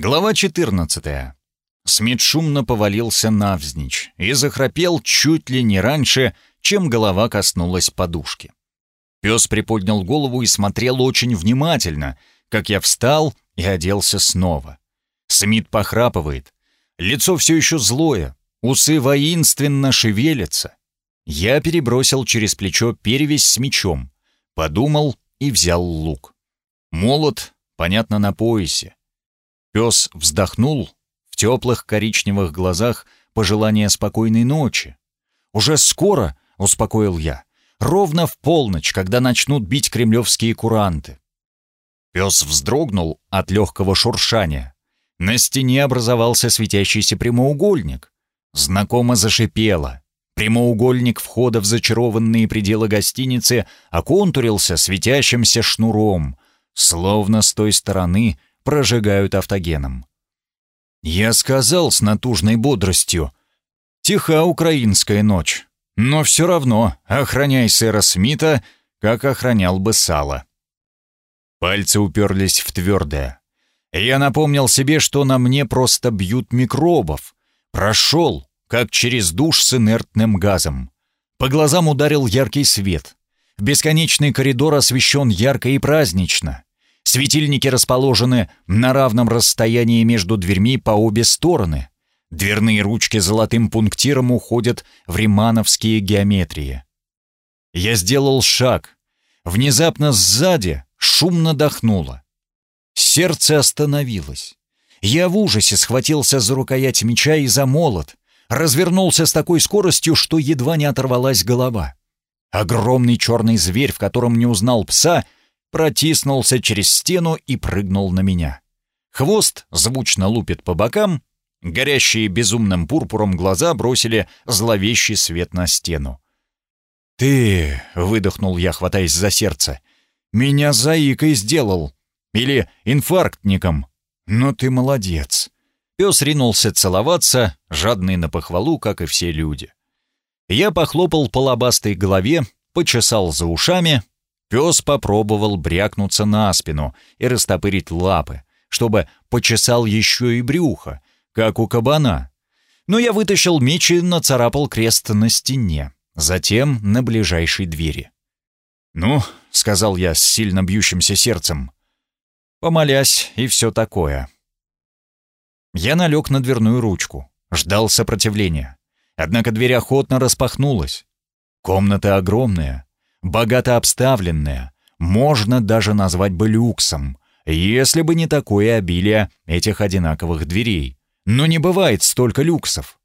Глава 14. Смит шумно повалился навзничь и захрапел чуть ли не раньше, чем голова коснулась подушки. Пес приподнял голову и смотрел очень внимательно, как я встал и оделся снова. Смит похрапывает. Лицо все еще злое, усы воинственно шевелятся. Я перебросил через плечо перевязь с мечом, подумал и взял лук. Молот, понятно, на поясе. Пес вздохнул, в теплых коричневых глазах пожелание спокойной ночи. «Уже скоро», — успокоил я, — «ровно в полночь, когда начнут бить кремлевские куранты». Пес вздрогнул от легкого шуршания. На стене образовался светящийся прямоугольник. Знакомо зашипело. Прямоугольник входа в зачарованные пределы гостиницы оконтурился светящимся шнуром, словно с той стороны прожигают автогеном. Я сказал с натужной бодростью. Тиха украинская ночь, но все равно охраняй сэра Смита, как охранял бы Сала. Пальцы уперлись в твердое. Я напомнил себе, что на мне просто бьют микробов. Прошел, как через душ с инертным газом. По глазам ударил яркий свет. Бесконечный коридор освещен ярко и празднично. Светильники расположены на равном расстоянии между дверьми по обе стороны. Дверные ручки золотым пунктиром уходят в римановские геометрии. Я сделал шаг. Внезапно сзади шумно дохнуло. Сердце остановилось. Я в ужасе схватился за рукоять меча и за молот. Развернулся с такой скоростью, что едва не оторвалась голова. Огромный черный зверь, в котором не узнал пса — протиснулся через стену и прыгнул на меня. Хвост звучно лупит по бокам, горящие безумным пурпуром глаза бросили зловещий свет на стену. «Ты!» — выдохнул я, хватаясь за сердце. «Меня заикой сделал! Или инфарктником! Но ты молодец!» Пес ринулся целоваться, жадный на похвалу, как и все люди. Я похлопал по лобастой голове, почесал за ушами, Пес попробовал брякнуться на спину и растопырить лапы, чтобы почесал еще и брюхо, как у кабана. Но я вытащил меч и нацарапал крест на стене, затем на ближайшей двери. «Ну», — сказал я с сильно бьющимся сердцем, — «помолясь и все такое». Я налег на дверную ручку, ждал сопротивления. Однако дверь охотно распахнулась. Комната огромная, богато обставленная, можно даже назвать бы люксом, если бы не такое обилие этих одинаковых дверей. Но не бывает столько люксов.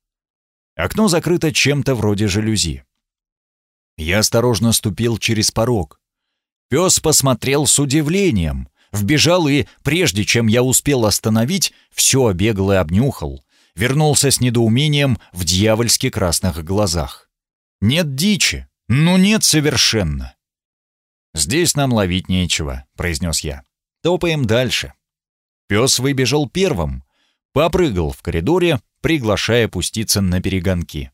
Окно закрыто чем-то вроде жалюзи. Я осторожно ступил через порог. Пес посмотрел с удивлением, вбежал и, прежде чем я успел остановить, все обегал и обнюхал, вернулся с недоумением в дьявольски красных глазах. Нет дичи, «Ну нет совершенно». «Здесь нам ловить нечего», — произнес я. «Топаем дальше». Пес выбежал первым, попрыгал в коридоре, приглашая пуститься на перегонки.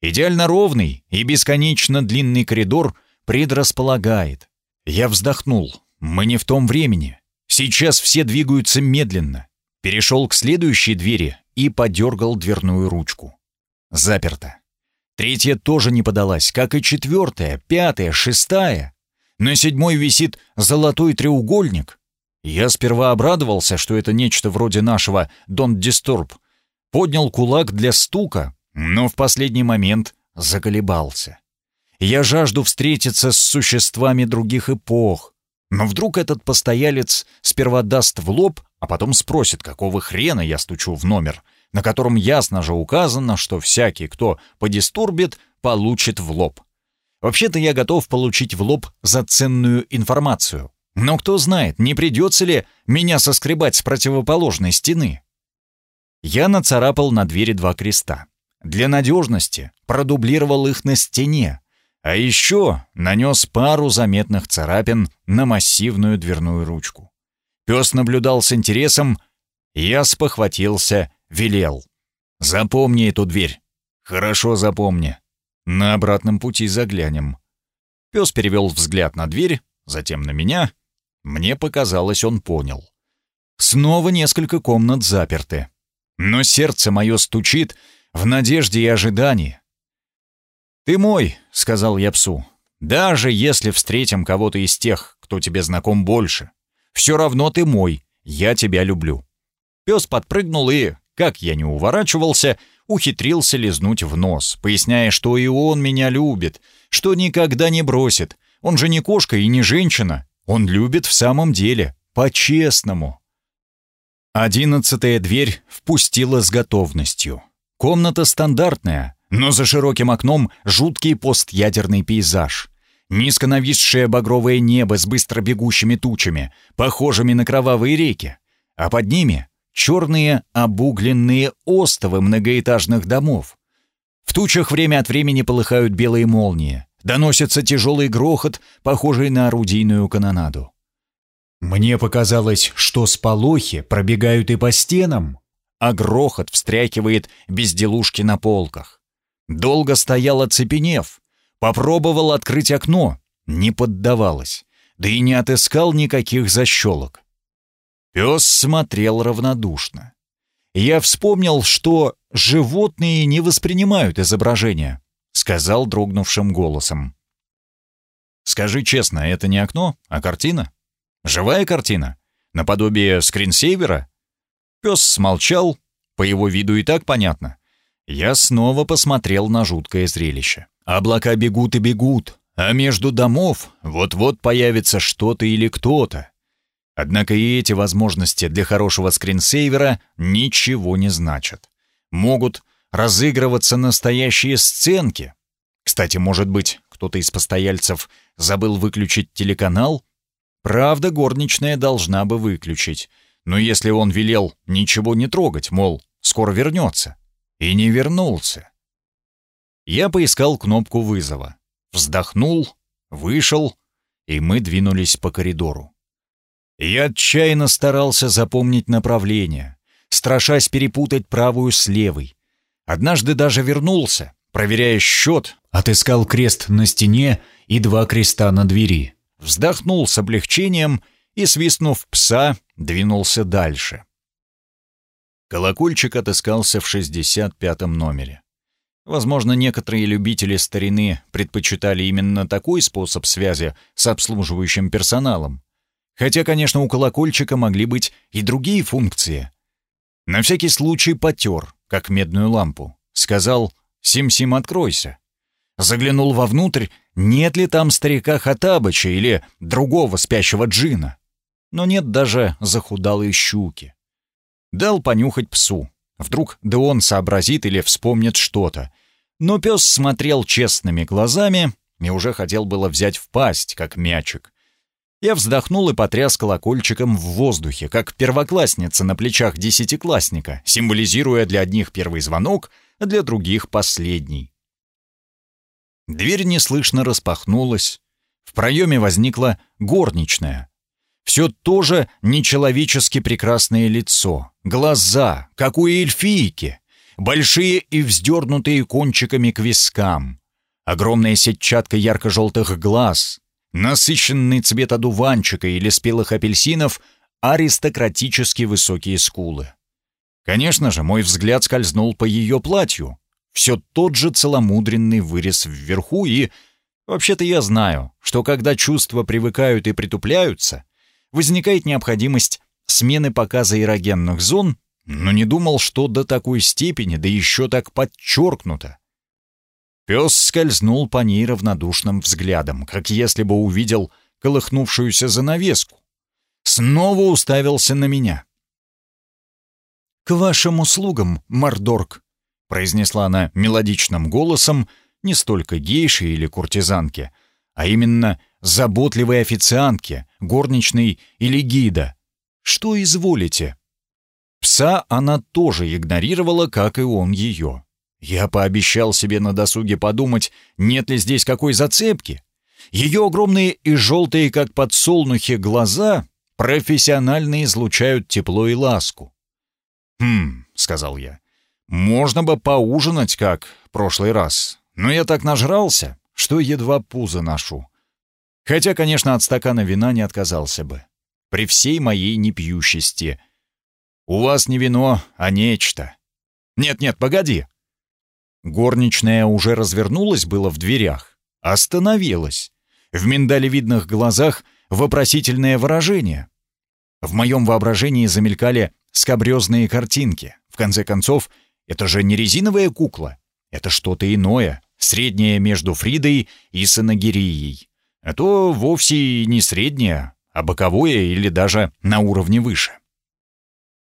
Идеально ровный и бесконечно длинный коридор предрасполагает. Я вздохнул. Мы не в том времени. Сейчас все двигаются медленно. Перешел к следующей двери и подергал дверную ручку. Заперто. Третья тоже не подалась, как и четвертая, пятая, шестая. На седьмой висит золотой треугольник. Я сперва обрадовался, что это нечто вроде нашего «Don't Disturb». Поднял кулак для стука, но в последний момент заколебался. Я жажду встретиться с существами других эпох. Но вдруг этот постоялец сперва даст в лоб, а потом спросит, какого хрена я стучу в номер — на котором ясно же указано, что всякий, кто подистурбит, получит в лоб. Вообще-то я готов получить в лоб за ценную информацию. Но кто знает, не придется ли меня соскребать с противоположной стены. Я нацарапал на двери два креста. Для надежности продублировал их на стене, а еще нанес пару заметных царапин на массивную дверную ручку. Пес наблюдал с интересом, я спохватился велел. «Запомни эту дверь. Хорошо запомни. На обратном пути заглянем». Пес перевел взгляд на дверь, затем на меня. Мне показалось, он понял. Снова несколько комнат заперты. Но сердце мое стучит в надежде и ожидании. «Ты мой», — сказал я псу, — «даже если встретим кого-то из тех, кто тебе знаком больше, все равно ты мой, я тебя люблю». Пес подпрыгнул и, как я не уворачивался, ухитрился лизнуть в нос, поясняя, что и он меня любит, что никогда не бросит. Он же не кошка и не женщина. Он любит в самом деле, по-честному. Одиннадцатая дверь впустила с готовностью. Комната стандартная, но за широким окном жуткий постядерный пейзаж. Низко нависшее багровое небо с быстро бегущими тучами, похожими на кровавые реки. А под ними черные обугленные остовы многоэтажных домов. В тучах время от времени полыхают белые молнии. Доносится тяжелый грохот, похожий на орудийную канонаду. Мне показалось, что сполохи пробегают и по стенам, а грохот встряхивает безделушки на полках. Долго стоял оцепенев, попробовал открыть окно, не поддавалось, да и не отыскал никаких защелок. Пес смотрел равнодушно. Я вспомнил, что животные не воспринимают изображения, сказал дрогнувшим голосом. Скажи честно, это не окно, а картина? Живая картина? Наподобие скринсейвера? Пес смолчал, по его виду и так понятно. Я снова посмотрел на жуткое зрелище. Облака бегут и бегут, а между домов вот-вот появится что-то или кто-то. Однако и эти возможности для хорошего скринсейвера ничего не значат. Могут разыгрываться настоящие сценки. Кстати, может быть, кто-то из постояльцев забыл выключить телеканал? Правда, горничная должна бы выключить. Но если он велел ничего не трогать, мол, скоро вернется. И не вернулся. Я поискал кнопку вызова. Вздохнул, вышел, и мы двинулись по коридору. Я отчаянно старался запомнить направление, страшась перепутать правую с левой. Однажды даже вернулся, проверяя счет, отыскал крест на стене и два креста на двери. Вздохнул с облегчением и, свистнув пса, двинулся дальше. Колокольчик отыскался в 65-м номере. Возможно, некоторые любители старины предпочитали именно такой способ связи с обслуживающим персоналом. Хотя, конечно, у колокольчика могли быть и другие функции. На всякий случай потер, как медную лампу. Сказал «Сим-Сим, откройся». Заглянул вовнутрь, нет ли там старика Хатабыча или другого спящего джина. Но нет даже захудалой щуки. Дал понюхать псу. Вдруг да он сообразит или вспомнит что-то. Но пес смотрел честными глазами и уже хотел было взять в пасть, как мячик. Я вздохнул и потряс колокольчиком в воздухе, как первоклассница на плечах десятиклассника, символизируя для одних первый звонок, а для других — последний. Дверь неслышно распахнулась. В проеме возникла горничная. Все то же нечеловечески прекрасное лицо, глаза, как у эльфийки, большие и вздернутые кончиками к вискам, огромная сетчатка ярко-желтых глаз, насыщенный цвет одуванчика или спелых апельсинов, аристократически высокие скулы. Конечно же, мой взгляд скользнул по ее платью. Все тот же целомудренный вырез вверху и... Вообще-то я знаю, что когда чувства привыкают и притупляются, возникает необходимость смены показа эрогенных зон, но не думал, что до такой степени, да еще так подчеркнуто. Пес скользнул по ней равнодушным взглядом, как если бы увидел колыхнувшуюся занавеску. Снова уставился на меня. «К вашим услугам, Мордорг», — произнесла она мелодичным голосом не столько гейши или куртизанки, а именно заботливой официантки, горничной или гида. «Что изволите?» Пса она тоже игнорировала, как и он ее. Я пообещал себе на досуге подумать, нет ли здесь какой зацепки. Ее огромные и желтые, как подсолнухи, глаза профессионально излучают тепло и ласку. «Хм», — сказал я, — «можно бы поужинать, как в прошлый раз, но я так нажрался, что едва пузо ношу. Хотя, конечно, от стакана вина не отказался бы. При всей моей непьющести — У вас не вино, а нечто. Нет-нет, погоди. Горничная уже развернулась было в дверях. Остановилась. В миндалевидных глазах вопросительное выражение. В моем воображении замелькали скабрезные картинки. В конце концов, это же не резиновая кукла. Это что-то иное, среднее между Фридой и Санагирией. А то вовсе не среднее, а боковое или даже на уровне выше.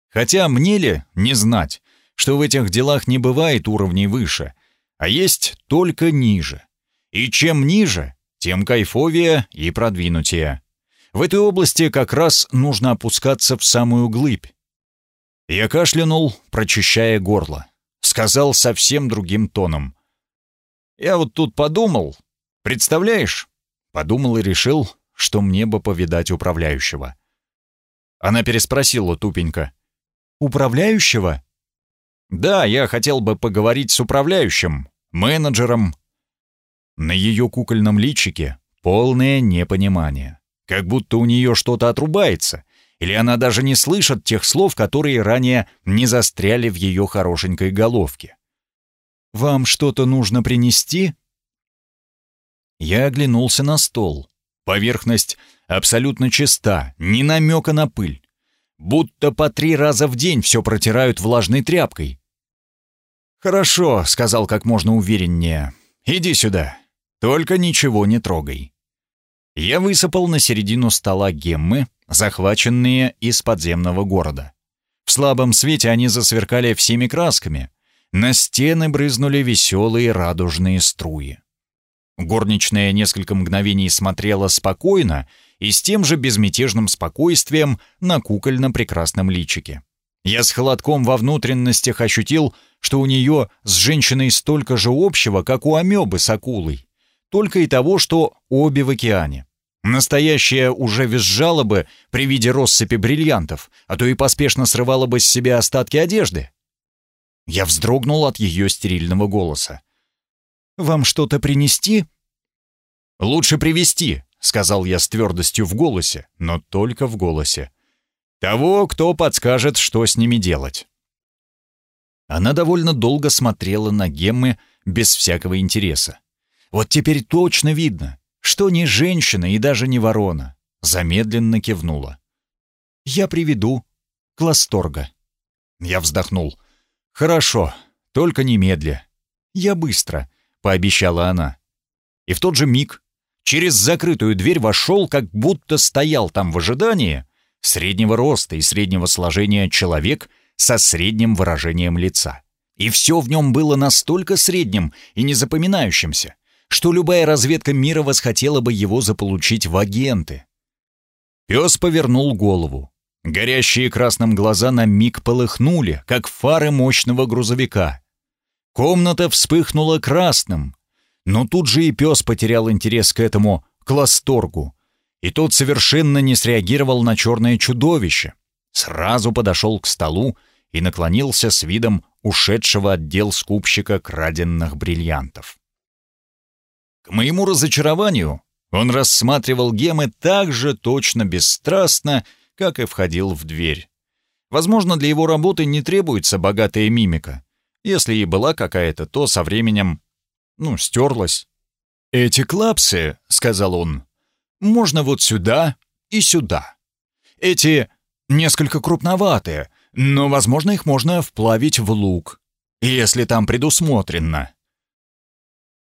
Хотя мне ли не знать, что в этих делах не бывает уровней выше, а есть только ниже. И чем ниже, тем кайфовее и продвинутее. В этой области как раз нужно опускаться в самую глыбь. Я кашлянул, прочищая горло. Сказал совсем другим тоном. «Я вот тут подумал. Представляешь?» Подумал и решил, что мне бы повидать управляющего. Она переспросила тупенько. «Управляющего?» «Да, я хотел бы поговорить с управляющим, менеджером». На ее кукольном личике полное непонимание. Как будто у нее что-то отрубается, или она даже не слышит тех слов, которые ранее не застряли в ее хорошенькой головке. «Вам что-то нужно принести?» Я оглянулся на стол. Поверхность абсолютно чиста, ни намека на пыль. Будто по три раза в день все протирают влажной тряпкой. «Хорошо», — сказал как можно увереннее. «Иди сюда. Только ничего не трогай». Я высыпал на середину стола геммы, захваченные из подземного города. В слабом свете они засверкали всеми красками. На стены брызнули веселые радужные струи. Горничная несколько мгновений смотрела спокойно и с тем же безмятежным спокойствием на кукольно-прекрасном личике. Я с холодком во внутренностях ощутил, что у нее с женщиной столько же общего, как у амебы с акулой. Только и того, что обе в океане. Настоящая уже визжала бы при виде россыпи бриллиантов, а то и поспешно срывала бы с себя остатки одежды. Я вздрогнул от ее стерильного голоса. «Вам что-то принести?» «Лучше привести», — сказал я с твердостью в голосе, но только в голосе. «Того, кто подскажет, что с ними делать». Она довольно долго смотрела на геммы без всякого интереса. Вот теперь точно видно, что ни женщина и даже не ворона. Замедленно кивнула. «Я приведу. Класторга». Я вздохнул. «Хорошо, только немедля. Я быстро», — пообещала она. И в тот же миг через закрытую дверь вошел, как будто стоял там в ожидании, среднего роста и среднего сложения человек со средним выражением лица. И все в нем было настолько средним и незапоминающимся, что любая разведка мира восхотела бы его заполучить в агенты. Пес повернул голову. Горящие красным глаза на миг полыхнули, как фары мощного грузовика. Комната вспыхнула красным, но тут же и пес потерял интерес к этому класторгу, и тот совершенно не среагировал на черное чудовище. Сразу подошел к столу и наклонился с видом ушедшего отдел скупщика краденных бриллиантов. К моему разочарованию, он рассматривал гемы так же точно бесстрастно, как и входил в дверь. Возможно, для его работы не требуется богатая мимика. Если и была какая-то, то со временем, ну, стерлась. «Эти клапсы», — сказал он, — «можно вот сюда и сюда. Эти несколько крупноватые, но, возможно, их можно вплавить в лук, если там предусмотрено.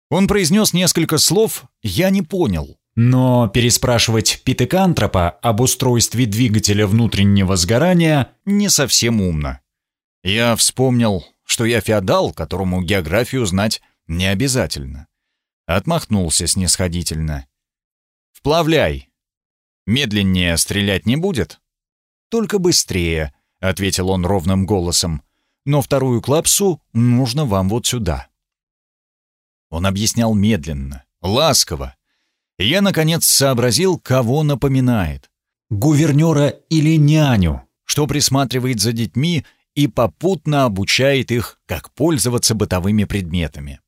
Он произнес несколько слов, я не понял. Но переспрашивать Питекантропа об устройстве двигателя внутреннего сгорания не совсем умно. Я вспомнил, что я феодал, которому географию знать не обязательно. Отмахнулся снисходительно. «Вплавляй. Медленнее стрелять не будет?» «Только быстрее», — ответил он ровным голосом. «Но вторую клапсу нужно вам вот сюда». Он объяснял медленно, ласково. Я, наконец, сообразил, кого напоминает. Гувернера или няню, что присматривает за детьми и попутно обучает их, как пользоваться бытовыми предметами.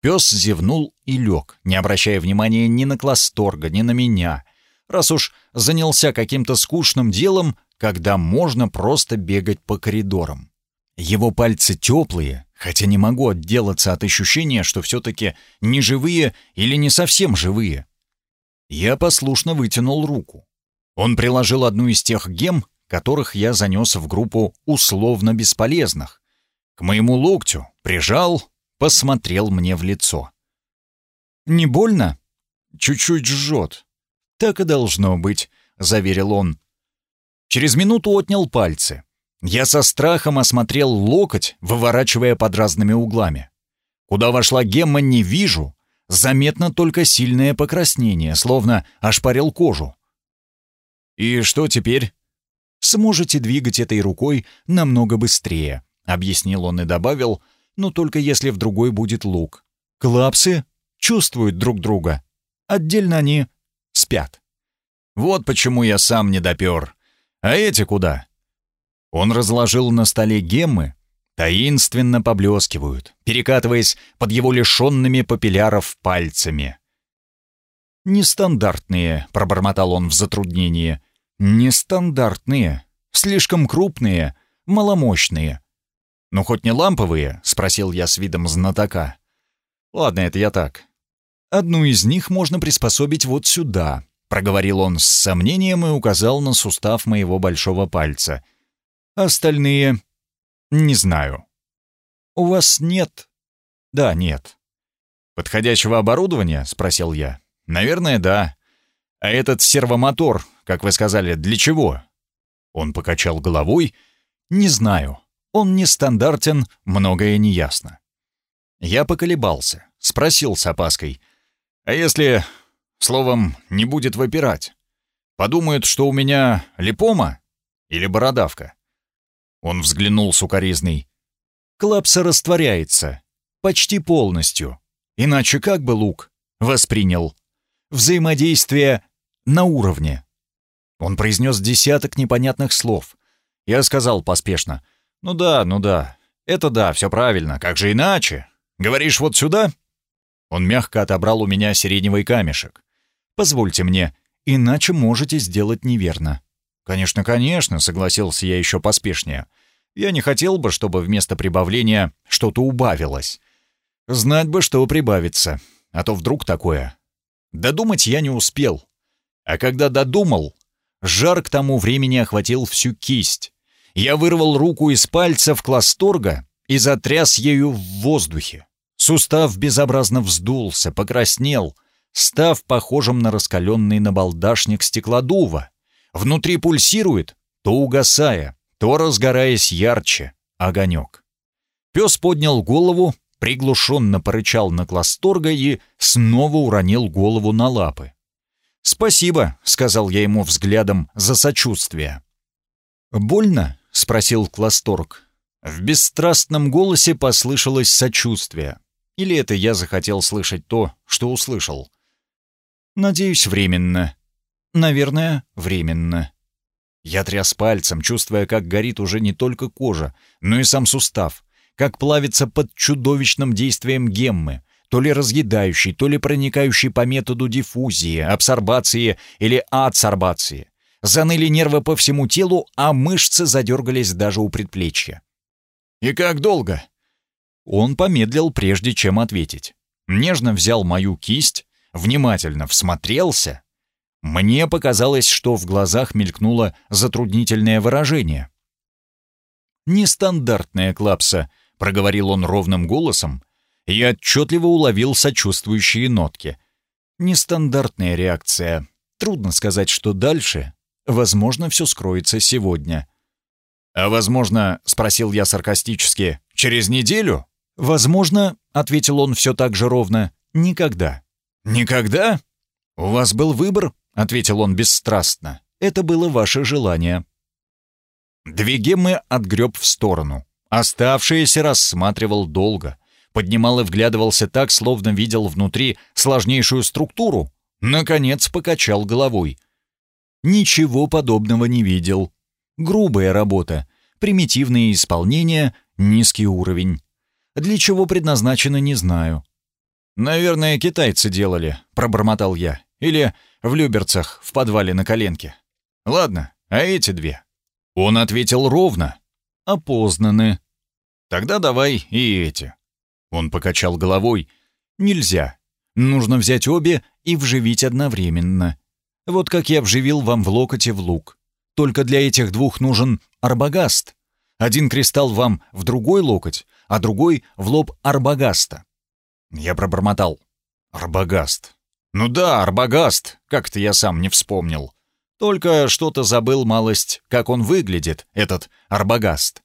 Пес зевнул и лег, не обращая внимания ни на Класторга, ни на меня. Раз уж занялся каким-то скучным делом, когда можно просто бегать по коридорам. Его пальцы теплые, хотя не могу отделаться от ощущения, что все-таки не живые или не совсем живые. Я послушно вытянул руку. Он приложил одну из тех гем, которых я занес в группу условно бесполезных. К моему локтю прижал, посмотрел мне в лицо. «Не больно?» «Чуть-чуть жжет». «Так и должно быть», — заверил он. Через минуту отнял пальцы. Я со страхом осмотрел локоть, выворачивая под разными углами. Куда вошла гемма, не вижу. Заметно только сильное покраснение, словно ошпарил кожу. «И что теперь?» «Сможете двигать этой рукой намного быстрее», — объяснил он и добавил, «но только если в другой будет лук. Клапсы чувствуют друг друга. Отдельно они спят». «Вот почему я сам не допер. А эти куда?» Он разложил на столе геммы, таинственно поблескивают, перекатываясь под его лишенными папилляров пальцами. «Нестандартные», — пробормотал он в затруднении. «Нестандартные, слишком крупные, маломощные». «Ну, хоть не ламповые?» — спросил я с видом знатока. «Ладно, это я так. Одну из них можно приспособить вот сюда», — проговорил он с сомнением и указал на сустав моего большого пальца — Остальные — не знаю. У вас нет? Да, нет. Подходящего оборудования? Спросил я. Наверное, да. А этот сервомотор, как вы сказали, для чего? Он покачал головой. Не знаю. Он нестандартен, многое неясно. Я поколебался, спросил с опаской. А если, словом, не будет выпирать? Подумают, что у меня липома или бородавка? Он взглянул сукоризный. Клапса растворяется. Почти полностью. Иначе как бы Лук воспринял? Взаимодействие на уровне. Он произнес десяток непонятных слов. Я сказал поспешно. «Ну да, ну да. Это да, все правильно. Как же иначе? Говоришь, вот сюда?» Он мягко отобрал у меня сиреневый камешек. «Позвольте мне, иначе можете сделать неверно». «Конечно, конечно», — согласился я еще поспешнее. «Я не хотел бы, чтобы вместо прибавления что-то убавилось. Знать бы, что прибавится, а то вдруг такое». Додумать я не успел. А когда додумал, жар к тому времени охватил всю кисть. Я вырвал руку из пальцев класторга и затряс ею в воздухе. Сустав безобразно вздулся, покраснел, став похожим на раскаленный набалдашник стеклодува. Внутри пульсирует, то угасая, то разгораясь ярче, огонек. Пес поднял голову, приглушенно порычал на класторга и снова уронил голову на лапы. «Спасибо», — сказал я ему взглядом за сочувствие. «Больно?» — спросил Класторг. В бесстрастном голосе послышалось сочувствие. Или это я захотел слышать то, что услышал? «Надеюсь, временно. Наверное, временно. Я тряс пальцем, чувствуя, как горит уже не только кожа, но и сам сустав, как плавится под чудовищным действием геммы, то ли разъедающий, то ли проникающий по методу диффузии, абсорбации или адсорбации. Заныли нервы по всему телу, а мышцы задергались даже у предплечья. «И как долго?» Он помедлил, прежде чем ответить. Нежно взял мою кисть, внимательно всмотрелся, мне показалось, что в глазах мелькнуло затруднительное выражение. «Нестандартная клапса», — проговорил он ровным голосом, и отчетливо уловил сочувствующие нотки. «Нестандартная реакция. Трудно сказать, что дальше. Возможно, все скроется сегодня». «А возможно, — спросил я саркастически, — через неделю?» «Возможно, — ответил он все так же ровно, — никогда». «Никогда? У вас был выбор?» — ответил он бесстрастно. «Это было ваше желание». Две геммы отгреб в сторону. Оставшиеся рассматривал долго. Поднимал и вглядывался так, словно видел внутри сложнейшую структуру. Наконец покачал головой. Ничего подобного не видел. Грубая работа, примитивное исполнение, низкий уровень. Для чего предназначено, не знаю. «Наверное, китайцы делали», — пробормотал я. «Или в Люберцах, в подвале на коленке. Ладно, а эти две? Он ответил ровно. «Опознаны». «Тогда давай и эти». Он покачал головой. «Нельзя. Нужно взять обе и вживить одновременно. Вот как я вживил вам в локоте в лук. Только для этих двух нужен арбагаст. Один кристалл вам в другой локоть, а другой в лоб арбагаста». Я пробормотал. «Арбагаст. Ну да, арбагаст. Как-то я сам не вспомнил. Только что-то забыл малость, как он выглядит, этот арбагаст».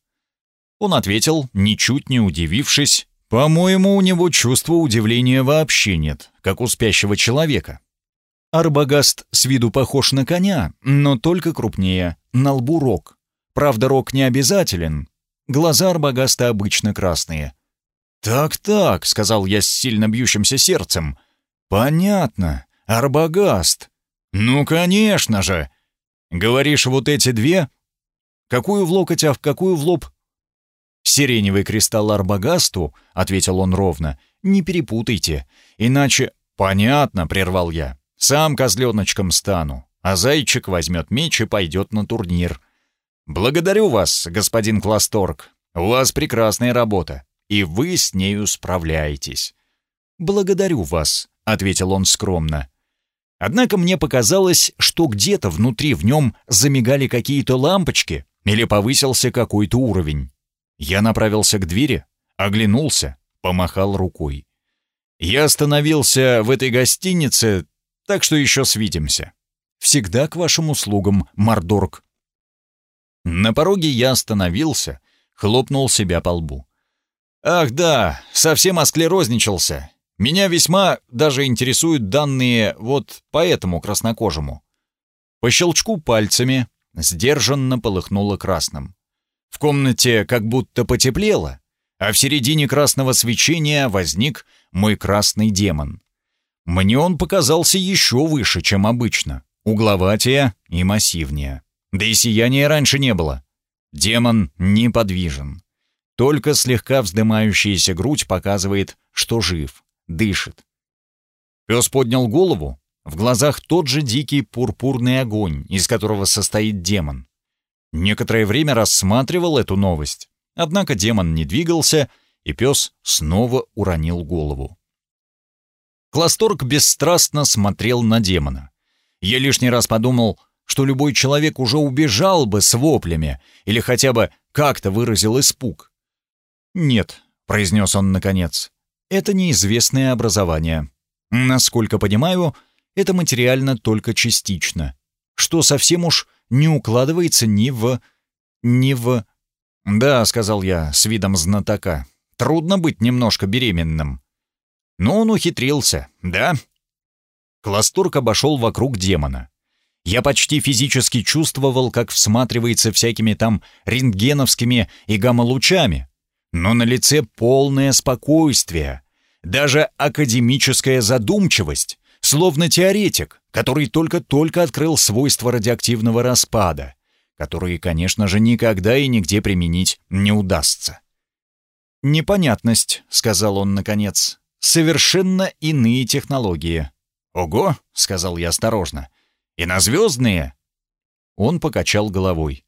Он ответил, ничуть не удивившись, «По-моему, у него чувства удивления вообще нет, как у спящего человека». Арбагаст с виду похож на коня, но только крупнее, на лбу рог. Правда, рог не обязателен. Глаза Арбагаста обычно красные. «Так-так», — сказал я с сильно бьющимся сердцем. «Понятно. Арбагаст. Ну, конечно же. Говоришь, вот эти две? Какую в локоть, а в какую в лоб?» «Сиреневый кристалл Арбагасту», — ответил он ровно, — «не перепутайте, иначе...» «Понятно», — прервал я. «Сам козленочком стану, а зайчик возьмет меч и пойдет на турнир». «Благодарю вас, господин Класторг. У вас прекрасная работа и вы с нею справляетесь». «Благодарю вас», — ответил он скромно. Однако мне показалось, что где-то внутри в нем замигали какие-то лампочки или повысился какой-то уровень. Я направился к двери, оглянулся, помахал рукой. Я остановился в этой гостинице, так что еще свидимся. Всегда к вашим услугам, Мордорг. На пороге я остановился, хлопнул себя по лбу. Ах да, совсем осклерозничался. Меня весьма даже интересуют данные вот по этому краснокожему. По щелчку пальцами сдержанно полыхнуло красным. В комнате как будто потеплело, а в середине красного свечения возник мой красный демон. Мне он показался еще выше, чем обычно, угловатее и массивнее. Да и сияния раньше не было. Демон неподвижен. Только слегка вздымающаяся грудь показывает, что жив, дышит. Пес поднял голову. В глазах тот же дикий пурпурный огонь, из которого состоит демон. Некоторое время рассматривал эту новость. Однако демон не двигался, и пес снова уронил голову. Класторг бесстрастно смотрел на демона. Я лишний раз подумал, что любой человек уже убежал бы с воплями или хотя бы как-то выразил испуг. «Нет», — произнес он наконец, — «это неизвестное образование. Насколько понимаю, это материально только частично, что совсем уж не укладывается ни в... ни в...» «Да», — сказал я с видом знатока, — «трудно быть немножко беременным». Но он ухитрился, да? Кластурк обошел вокруг демона. Я почти физически чувствовал, как всматривается всякими там рентгеновскими и гамма-лучами, но на лице полное спокойствие, даже академическая задумчивость, словно теоретик, который только-только открыл свойства радиоактивного распада, которые, конечно же, никогда и нигде применить не удастся. «Непонятность», — сказал он наконец, — «совершенно иные технологии». «Ого», — сказал я осторожно, — «и на звездные?» Он покачал головой.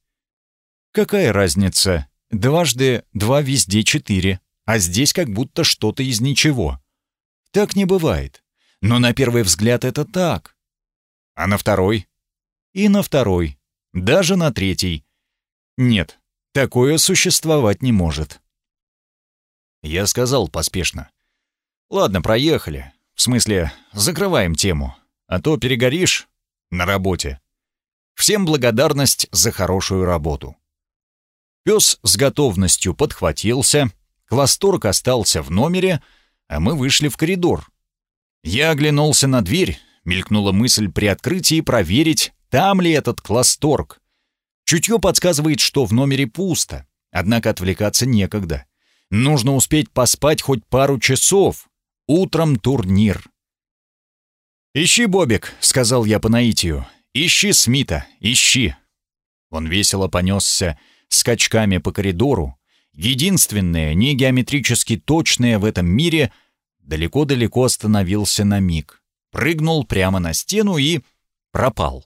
«Какая разница?» Дважды два везде четыре, а здесь как будто что-то из ничего. Так не бывает. Но на первый взгляд это так. А на второй? И на второй. Даже на третий. Нет, такое существовать не может. Я сказал поспешно. Ладно, проехали. В смысле, закрываем тему. А то перегоришь на работе. Всем благодарность за хорошую работу. Пес с готовностью подхватился, Класторг остался в номере, а мы вышли в коридор. Я оглянулся на дверь, мелькнула мысль при открытии проверить, там ли этот Класторг. Чутье подсказывает, что в номере пусто, однако отвлекаться некогда. Нужно успеть поспать хоть пару часов. Утром турнир. «Ищи, Бобик», — сказал я по наитию. «Ищи Смита, ищи». Он весело понесся скачками по коридору, единственное, не геометрически точное в этом мире, далеко-далеко остановился на миг, прыгнул прямо на стену и пропал.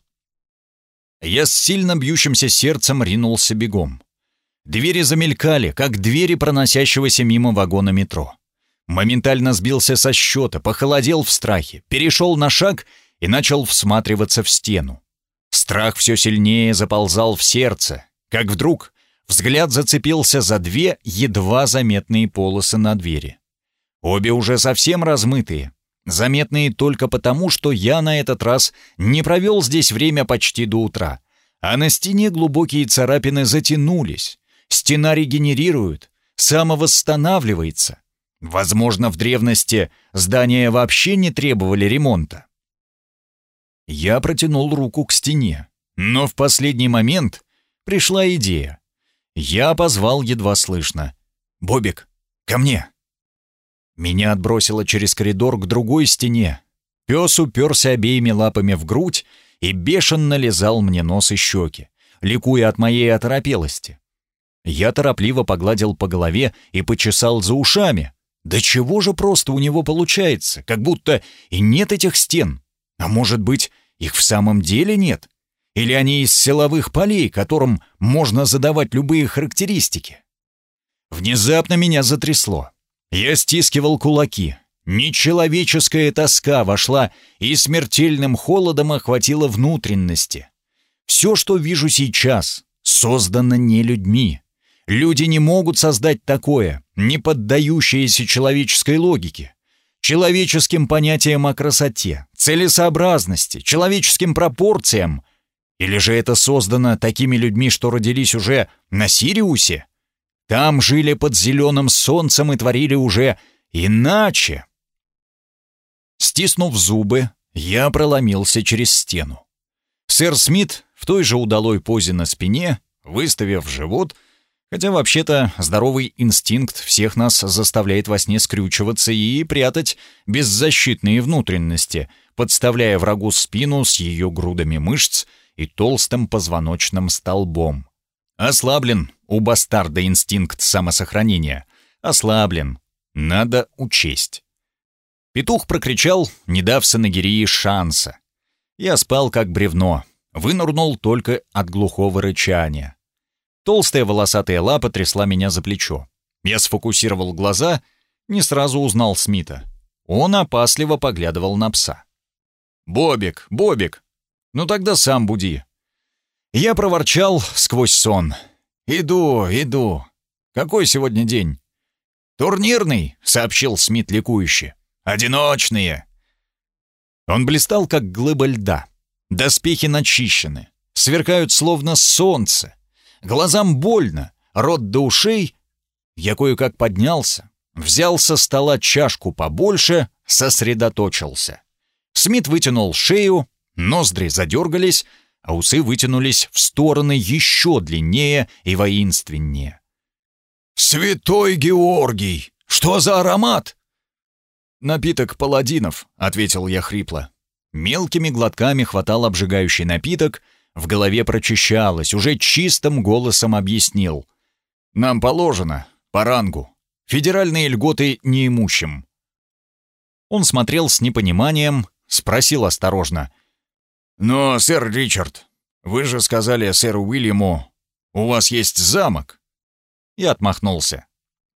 Я с сильно бьющимся сердцем ринулся бегом. Двери замелькали, как двери проносящегося мимо вагона метро. Моментально сбился со счета, похолодел в страхе, перешел на шаг и начал всматриваться в стену. Страх все сильнее заползал в сердце, как вдруг взгляд зацепился за две едва заметные полосы на двери. Обе уже совсем размытые, заметные только потому, что я на этот раз не провел здесь время почти до утра, а на стене глубокие царапины затянулись, стена регенерирует, самовосстанавливается. Возможно, в древности здания вообще не требовали ремонта. Я протянул руку к стене, но в последний момент пришла идея. Я позвал едва слышно. «Бобик, ко мне!» Меня отбросило через коридор к другой стене. Пес уперся обеими лапами в грудь и бешено лизал мне нос и щеки, ликуя от моей оторопелости. Я торопливо погладил по голове и почесал за ушами. Да чего же просто у него получается, как будто и нет этих стен. А может быть, их в самом деле нет? Или они из силовых полей, которым можно задавать любые характеристики? Внезапно меня затрясло. Я стискивал кулаки. Нечеловеческая тоска вошла и смертельным холодом охватила внутренности. Все, что вижу сейчас, создано не людьми. Люди не могут создать такое, не поддающееся человеческой логике, человеческим понятиям о красоте, целесообразности, человеческим пропорциям. Или же это создано такими людьми, что родились уже на Сириусе? Там жили под зеленым солнцем и творили уже иначе. Стиснув зубы, я проломился через стену. Сэр Смит в той же удалой позе на спине, выставив живот, хотя вообще-то здоровый инстинкт всех нас заставляет во сне скрючиваться и прятать беззащитные внутренности, подставляя врагу спину с ее грудами мышц и толстым позвоночным столбом. Ослаблен у бастарда инстинкт самосохранения. Ослаблен. Надо учесть. Петух прокричал, не дав Санагирии шанса. Я спал как бревно, вынурнул только от глухого рычания. Толстая волосатая лапа трясла меня за плечо. Я сфокусировал глаза, не сразу узнал Смита. Он опасливо поглядывал на пса. «Бобик, Бобик, ну тогда сам буди. Я проворчал сквозь сон. «Иду, иду. Какой сегодня день?» «Турнирный», — сообщил Смит ликующе. «Одиночные». Он блистал, как глыба льда. Доспехи начищены, сверкают словно солнце. Глазам больно, рот до ушей. Я кое-как поднялся, взял со стола чашку побольше, сосредоточился. Смит вытянул шею, ноздри задергались, а усы вытянулись в стороны еще длиннее и воинственнее. «Святой Георгий! Что за аромат?» «Напиток паладинов», — ответил я хрипло. Мелкими глотками хватал обжигающий напиток, в голове прочищалось, уже чистым голосом объяснил. «Нам положено, по рангу. Федеральные льготы неимущим». Он смотрел с непониманием, спросил осторожно. «Но, сэр Ричард, вы же сказали сэру Уильяму, у вас есть замок». Я отмахнулся.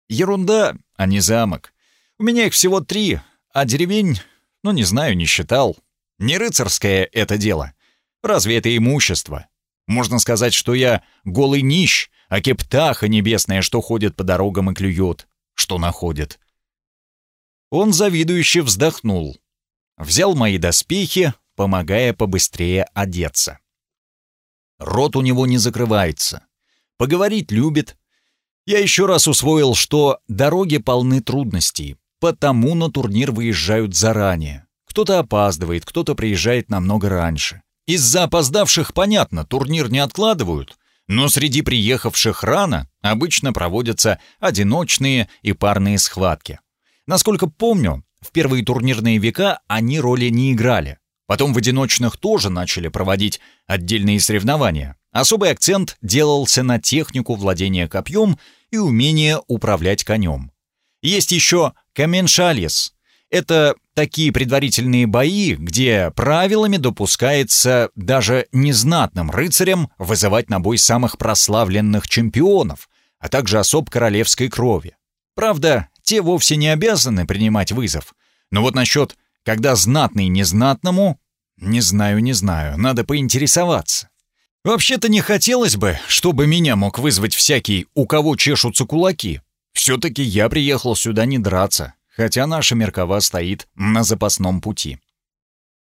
«Ерунда, а не замок. У меня их всего три, а деревень, ну не знаю, не считал. Не рыцарское это дело. Разве это имущество? Можно сказать, что я голый нищ, а кептаха небесная, что ходит по дорогам и клюет, что находит». Он завидующе вздохнул. Взял мои доспехи, помогая побыстрее одеться. Рот у него не закрывается. Поговорить любит. Я еще раз усвоил, что дороги полны трудностей, потому на турнир выезжают заранее. Кто-то опаздывает, кто-то приезжает намного раньше. Из-за опоздавших, понятно, турнир не откладывают, но среди приехавших рано обычно проводятся одиночные и парные схватки. Насколько помню, в первые турнирные века они роли не играли. Потом в одиночных тоже начали проводить отдельные соревнования. Особый акцент делался на технику владения копьем и умение управлять конем. Есть еще каменшалис. Это такие предварительные бои, где правилами допускается даже незнатным рыцарям вызывать на бой самых прославленных чемпионов, а также особ королевской крови. Правда, те вовсе не обязаны принимать вызов. Но вот насчет «когда знатный незнатному» не знаю, не знаю, надо поинтересоваться. Вообще-то не хотелось бы, чтобы меня мог вызвать всякий, у кого чешутся кулаки. Все-таки я приехал сюда не драться, хотя наша Меркова стоит на запасном пути.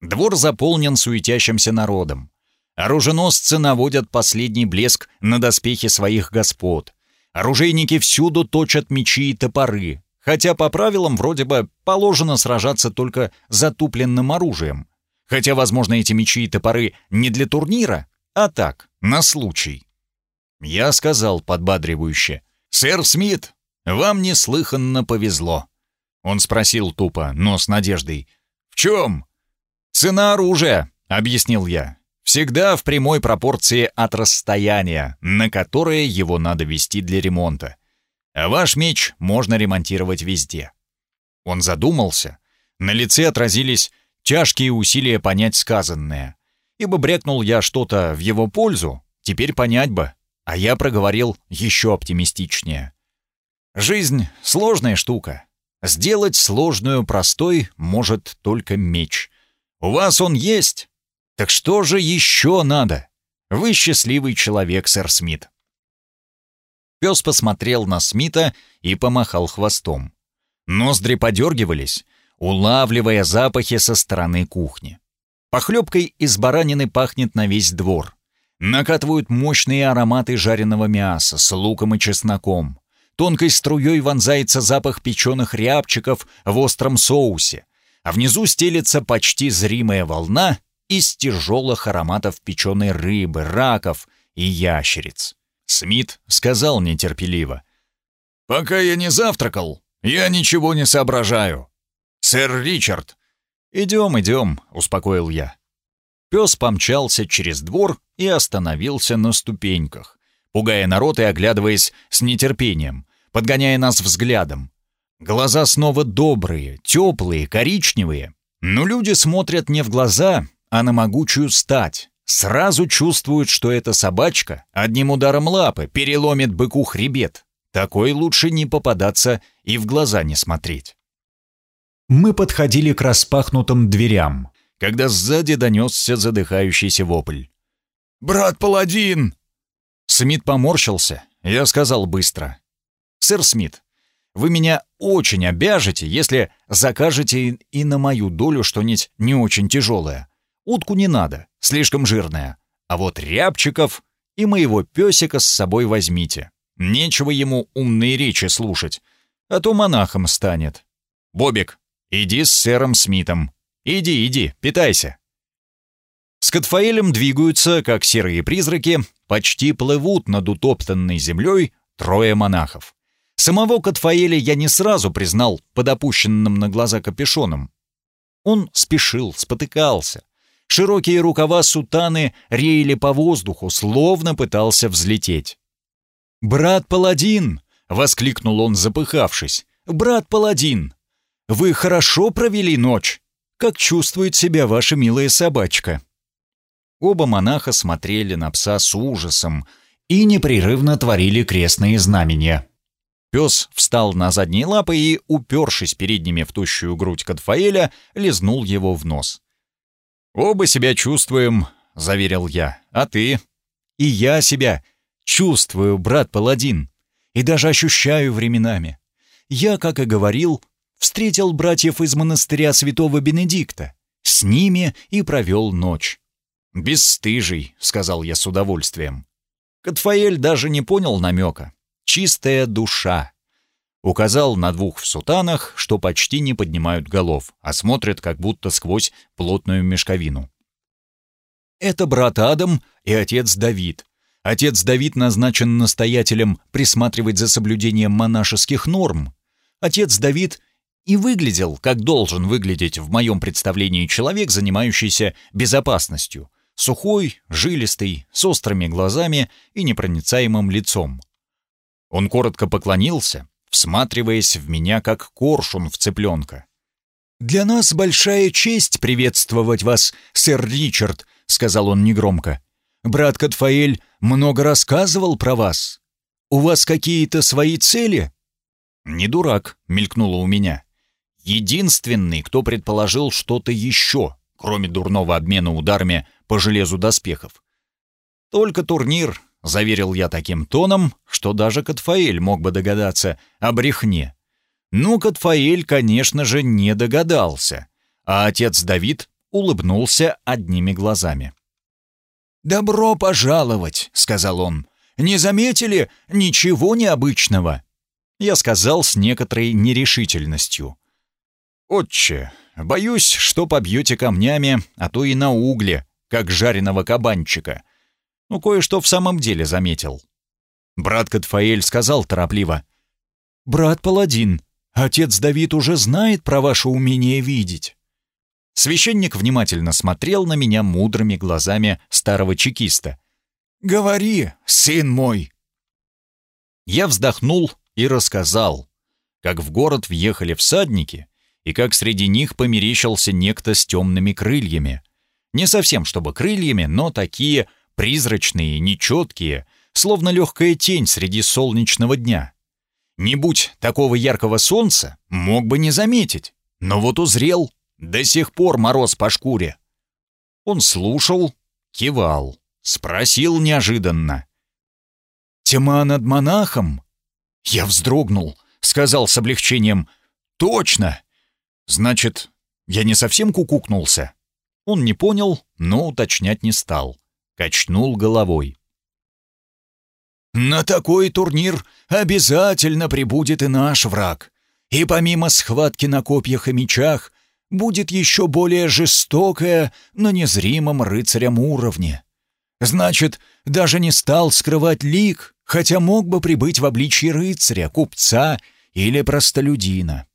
Двор заполнен суетящимся народом. Оруженосцы наводят последний блеск на доспехи своих господ. Оружейники всюду точат мечи и топоры, хотя по правилам вроде бы положено сражаться только затупленным оружием. Хотя, возможно, эти мечи и топоры не для турнира, а так, на случай. Я сказал подбадривающе, «Сэр Смит, вам неслыханно повезло». Он спросил тупо, но с надеждой, «В чем?» «Цена оружия», — объяснил я. «Всегда в прямой пропорции от расстояния, на которое его надо вести для ремонта. А ваш меч можно ремонтировать везде». Он задумался. На лице отразились тяжкие усилия понять сказанное. Ибо брякнул я что-то в его пользу, теперь понять бы, а я проговорил еще оптимистичнее. Жизнь — сложная штука. Сделать сложную простой может только меч. У вас он есть. Так что же еще надо? Вы счастливый человек, сэр Смит. Пес посмотрел на Смита и помахал хвостом. Ноздри подергивались, улавливая запахи со стороны кухни. Похлебкой из баранины пахнет на весь двор. Накатывают мощные ароматы жареного мяса с луком и чесноком. Тонкой струей вонзается запах печеных рябчиков в остром соусе, а внизу стелется почти зримая волна из тяжелых ароматов печеной рыбы, раков и ящериц. Смит сказал нетерпеливо. «Пока я не завтракал, я ничего не соображаю. «Сэр Ричард!» «Идем, идем», — успокоил я. Пес помчался через двор и остановился на ступеньках, пугая народ и оглядываясь с нетерпением, подгоняя нас взглядом. Глаза снова добрые, теплые, коричневые. Но люди смотрят не в глаза, а на могучую стать. Сразу чувствуют, что эта собачка одним ударом лапы переломит быку хребет. Такой лучше не попадаться и в глаза не смотреть. Мы подходили к распахнутым дверям, когда сзади донесся задыхающийся вопль. «Брат Паладин!» Смит поморщился. Я сказал быстро. «Сэр Смит, вы меня очень обяжете, если закажете и на мою долю что-нибудь не очень тяжелое. Утку не надо, слишком жирная. А вот рябчиков и моего песика с собой возьмите. Нечего ему умные речи слушать, а то монахом станет. Бобик, Иди с сэром Смитом. Иди, иди, питайся. С Катфаэлем двигаются, как серые призраки, почти плывут над утоптанной землей трое монахов. Самого Катфаэля я не сразу признал под опущенным на глаза капюшоном. Он спешил, спотыкался. Широкие рукава сутаны реяли по воздуху, словно пытался взлететь. «Брат Паладин!» — воскликнул он, запыхавшись. «Брат Паладин! Вы хорошо провели ночь? Как чувствует себя ваша милая собачка?» Оба монаха смотрели на пса с ужасом и непрерывно творили крестные знамения. Пес встал на задние лапы и, упершись передними в тущую грудь Кадфаэля, лизнул его в нос. «Оба себя чувствуем», — заверил я. «А ты?» «И я себя чувствую, брат Паладин, и даже ощущаю временами. Я, как и говорил, встретил братьев из монастыря святого Бенедикта. С ними и провел ночь. «Бесстыжий», — сказал я с удовольствием. Катфаэль даже не понял намека. «Чистая душа». Указал на двух в сутанах, что почти не поднимают голов, а смотрят как будто сквозь плотную мешковину. Это брат Адам и отец Давид. Отец Давид назначен настоятелем присматривать за соблюдением монашеских норм. Отец Давид и выглядел, как должен выглядеть в моем представлении человек, занимающийся безопасностью. Сухой, жилистый, с острыми глазами и непроницаемым лицом. Он коротко поклонился, всматриваясь в меня, как коршун в цыпленка. «Для нас большая честь приветствовать вас, сэр Ричард», — сказал он негромко. «Брат Катфаэль много рассказывал про вас. У вас какие-то свои цели?» «Не дурак», — мелькнуло у меня. «Единственный, кто предположил что-то еще, кроме дурного обмена ударами по железу доспехов. Только турнир, — заверил я таким тоном, что даже Катфаэль мог бы догадаться о брехне. Ну, Катфаэль, конечно же, не догадался, а отец Давид улыбнулся одними глазами. «Добро пожаловать», — сказал он. «Не заметили ничего необычного?» Я сказал с некоторой нерешительностью. «Отче, боюсь, что побьете камнями, а то и на угле, как жареного кабанчика. Ну, кое-что в самом деле заметил». Брат Катфаэль сказал торопливо. «Брат Паладин, отец Давид уже знает про ваше умение видеть». Священник внимательно смотрел на меня мудрыми глазами старого чекиста. «Говори, сын мой!» Я вздохнул и рассказал, как в город въехали всадники и как среди них померещился некто с темными крыльями. Не совсем чтобы крыльями, но такие призрачные, нечеткие, словно легкая тень среди солнечного дня. Не будь такого яркого солнца, мог бы не заметить, но вот узрел, до сих пор мороз по шкуре. Он слушал, кивал, спросил неожиданно. «Тьма над монахом?» Я вздрогнул, сказал с облегчением. «Точно! Значит, я не совсем кукукнулся?» Он не понял, но уточнять не стал качнул головой. «На такой турнир обязательно прибудет и наш враг. И помимо схватки на копьях и мечах, будет еще более жестокая на незримом рыцарям уровне. Значит, даже не стал скрывать лик, хотя мог бы прибыть в обличье рыцаря, купца или простолюдина.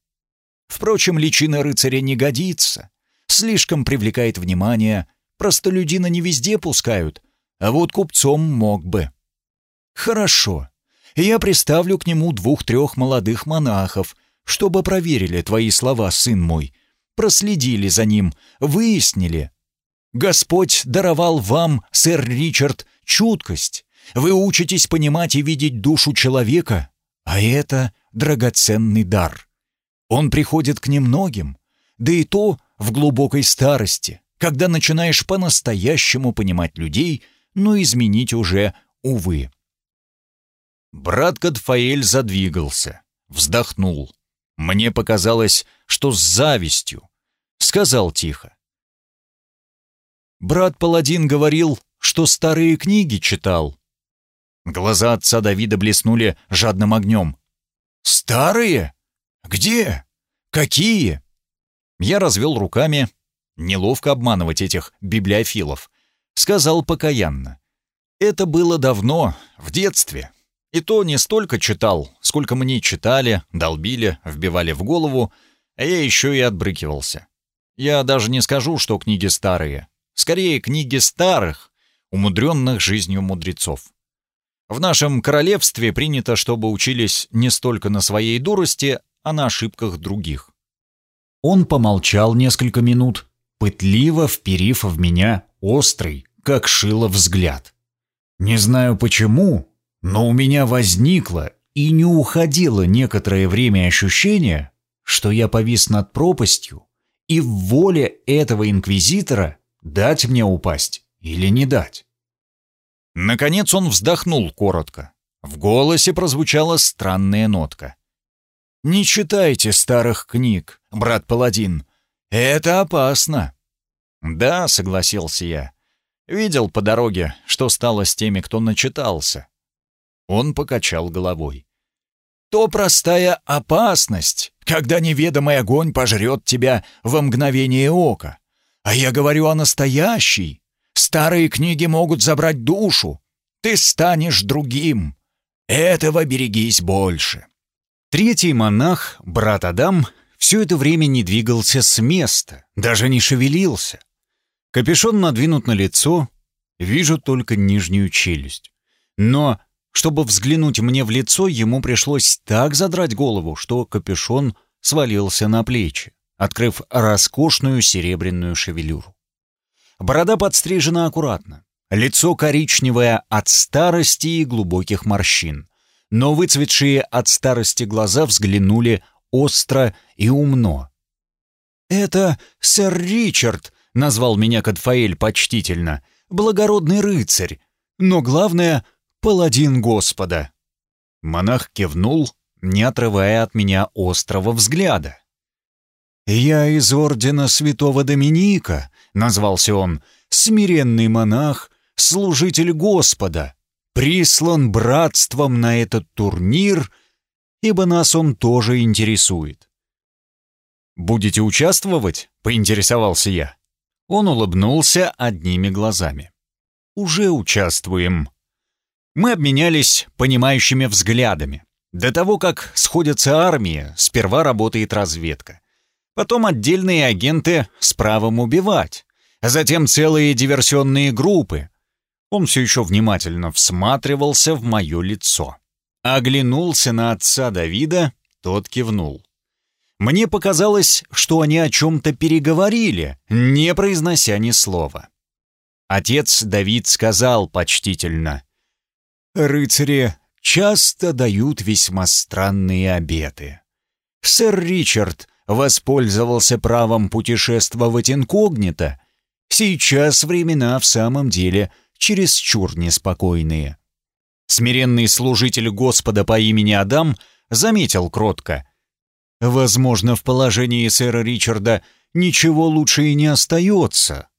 Впрочем, личина рыцаря не годится, слишком привлекает внимание Простолюдина не везде пускают, а вот купцом мог бы. Хорошо. Я приставлю к нему двух-трех молодых монахов, чтобы проверили твои слова, сын мой, проследили за ним, выяснили. Господь даровал вам, сэр Ричард, чуткость. Вы учитесь понимать и видеть душу человека, а это драгоценный дар. Он приходит к немногим, да и то в глубокой старости когда начинаешь по-настоящему понимать людей, но изменить уже, увы. Брат Кадфаэль задвигался, вздохнул. Мне показалось, что с завистью. Сказал тихо. Брат Паладин говорил, что старые книги читал. Глаза отца Давида блеснули жадным огнем. «Старые? Где? Какие?» Я развел руками, Неловко обманывать этих библиофилов. Сказал покаянно. Это было давно, в детстве. И то не столько читал, сколько мне читали, долбили, вбивали в голову, а я еще и отбрыкивался. Я даже не скажу, что книги старые. Скорее, книги старых, умудренных жизнью мудрецов. В нашем королевстве принято, чтобы учились не столько на своей дурости, а на ошибках других. Он помолчал несколько минут, пытливо вперив в меня острый, как шило, взгляд. Не знаю почему, но у меня возникло и не уходило некоторое время ощущение, что я повис над пропастью, и в воле этого инквизитора дать мне упасть или не дать. Наконец он вздохнул коротко. В голосе прозвучала странная нотка. «Не читайте старых книг, брат Паладин. Это опасно. Да, согласился я. Видел по дороге, что стало с теми, кто начитался. Он покачал головой. То простая опасность, когда неведомый огонь пожрет тебя во мгновение ока. А я говорю о настоящей. Старые книги могут забрать душу. Ты станешь другим. Этого берегись больше. Третий монах, брат Адам, все это время не двигался с места, даже не шевелился. Капюшон надвинут на лицо, вижу только нижнюю челюсть. Но, чтобы взглянуть мне в лицо, ему пришлось так задрать голову, что капюшон свалился на плечи, открыв роскошную серебряную шевелюру. Борода подстрижена аккуратно, лицо коричневое от старости и глубоких морщин, но выцветшие от старости глаза взглянули остро и умно. «Это сэр Ричард», — назвал меня Катфаэль почтительно, — «благородный рыцарь, но главное — паладин Господа». Монах кивнул, не отрывая от меня острого взгляда. «Я из ордена святого Доминика», — назвался он, — «смиренный монах, служитель Господа, прислан братством на этот турнир, ибо нас он тоже интересует». «Будете участвовать?» — поинтересовался я. Он улыбнулся одними глазами. «Уже участвуем». Мы обменялись понимающими взглядами. До того, как сходятся армии, сперва работает разведка. Потом отдельные агенты с правом убивать. А затем целые диверсионные группы. Он все еще внимательно всматривался в мое лицо. Оглянулся на отца Давида, тот кивнул. Мне показалось, что они о чем-то переговорили, не произнося ни слова. Отец Давид сказал почтительно, «Рыцари часто дают весьма странные обеты. Сэр Ричард воспользовался правом путешествовать инкогнито. Сейчас времена в самом деле чересчур неспокойные». Смиренный служитель Господа по имени Адам заметил кротко — Возможно, в положении сэра Ричарда ничего лучше и не остается.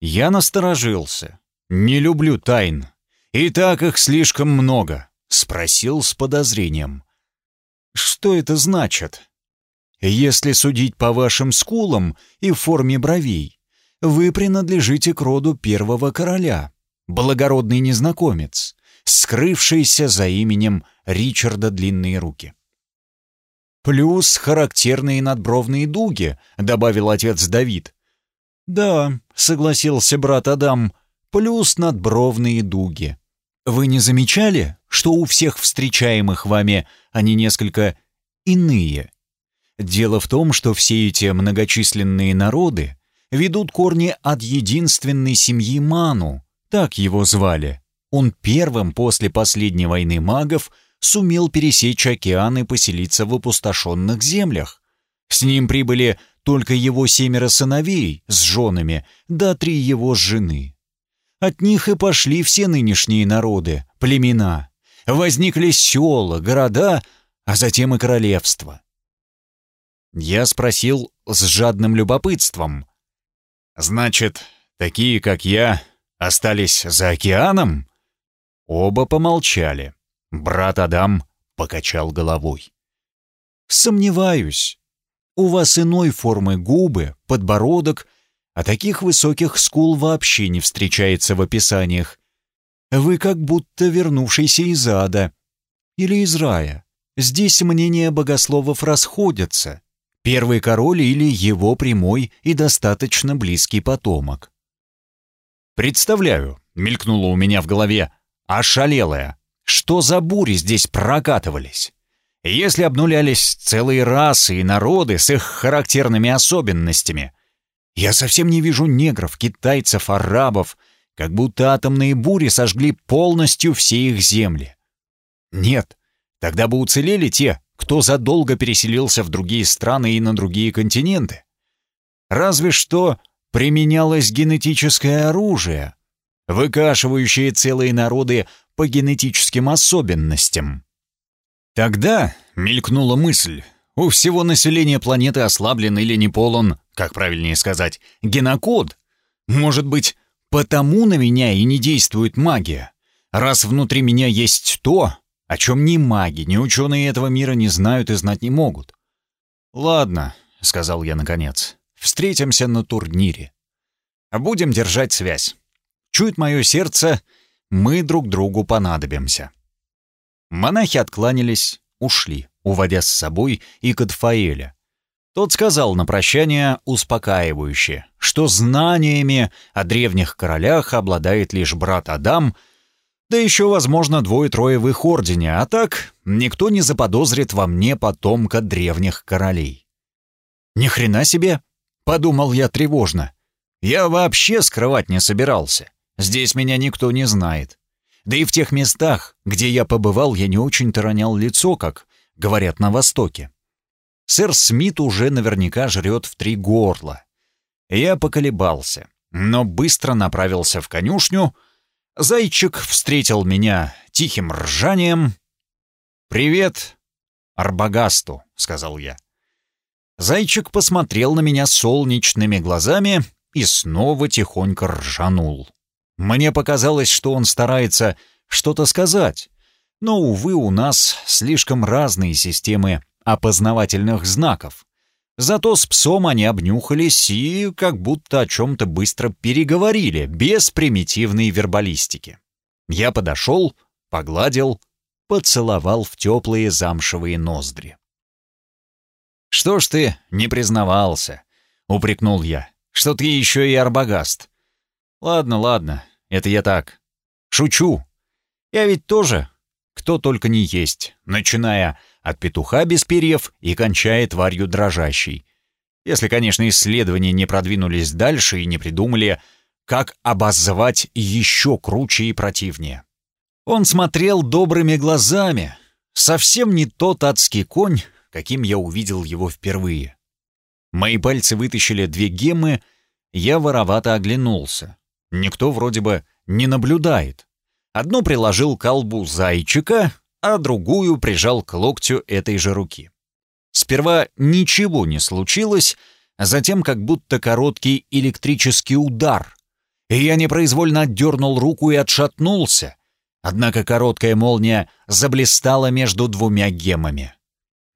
Я насторожился. Не люблю тайн. И так их слишком много. Спросил с подозрением. Что это значит? Если судить по вашим скулам и форме бровей, вы принадлежите к роду первого короля, благородный незнакомец, скрывшийся за именем Ричарда Длинные Руки. «Плюс характерные надбровные дуги», — добавил отец Давид. «Да», — согласился брат Адам, — «плюс надбровные дуги. Вы не замечали, что у всех встречаемых вами они несколько иные? Дело в том, что все эти многочисленные народы ведут корни от единственной семьи Ману, так его звали. Он первым после последней войны магов — сумел пересечь океан и поселиться в опустошенных землях. С ним прибыли только его семеро сыновей с женами, да три его жены. От них и пошли все нынешние народы, племена. Возникли села, города, а затем и королевства. Я спросил с жадным любопытством. «Значит, такие, как я, остались за океаном?» Оба помолчали. Брат Адам покачал головой. «Сомневаюсь. У вас иной формы губы, подбородок, а таких высоких скул вообще не встречается в описаниях. Вы как будто вернувшийся из ада или из рая. Здесь мнения богословов расходятся. Первый король или его прямой и достаточно близкий потомок. «Представляю», — мелькнуло у меня в голове, — «ошалелая, что за бури здесь прокатывались? Если обнулялись целые расы и народы с их характерными особенностями, я совсем не вижу негров, китайцев, арабов, как будто атомные бури сожгли полностью все их земли. Нет, тогда бы уцелели те, кто задолго переселился в другие страны и на другие континенты. Разве что применялось генетическое оружие, выкашивающее целые народы по генетическим особенностям. Тогда мелькнула мысль, у всего населения планеты ослаблен или не полон, как правильнее сказать, генокод. Может быть, потому на меня и не действует магия, раз внутри меня есть то, о чем ни маги, ни ученые этого мира не знают и знать не могут. «Ладно», — сказал я наконец, — «встретимся на турнире. Будем держать связь. Чует мое сердце, мы друг другу понадобимся». Монахи откланялись, ушли, уводя с собой и Катфаэля. Тот сказал на прощание успокаивающе, что знаниями о древних королях обладает лишь брат Адам, да еще, возможно, двое-трое в их ордене, а так никто не заподозрит во мне потомка древних королей. Ни хрена себе, подумал я тревожно. Я вообще скрывать не собирался. Здесь меня никто не знает. Да и в тех местах, где я побывал, я не очень-то ронял лицо, как говорят на Востоке. Сэр Смит уже наверняка жрет в три горла. Я поколебался, но быстро направился в конюшню. Зайчик встретил меня тихим ржанием. «Привет, Арбагасту», — сказал я. Зайчик посмотрел на меня солнечными глазами и снова тихонько ржанул. Мне показалось, что он старается что-то сказать, но, увы, у нас слишком разные системы опознавательных знаков. Зато с псом они обнюхались и как будто о чем-то быстро переговорили, без примитивной вербалистики. Я подошел, погладил, поцеловал в теплые замшевые ноздри. «Что ж ты не признавался?» — упрекнул я. «Что ты еще и арбагаст?» «Ладно, ладно, это я так. Шучу. Я ведь тоже кто только не есть, начиная от петуха без перьев и кончая тварью дрожащей. Если, конечно, исследования не продвинулись дальше и не придумали, как обозвать еще круче и противнее. Он смотрел добрыми глазами, совсем не тот адский конь, каким я увидел его впервые. Мои пальцы вытащили две геммы, я воровато оглянулся. Никто вроде бы не наблюдает. Одну приложил к колбу зайчика, а другую прижал к локтю этой же руки. Сперва ничего не случилось, а затем как будто короткий электрический удар. И я непроизвольно отдернул руку и отшатнулся. Однако короткая молния заблистала между двумя гемами.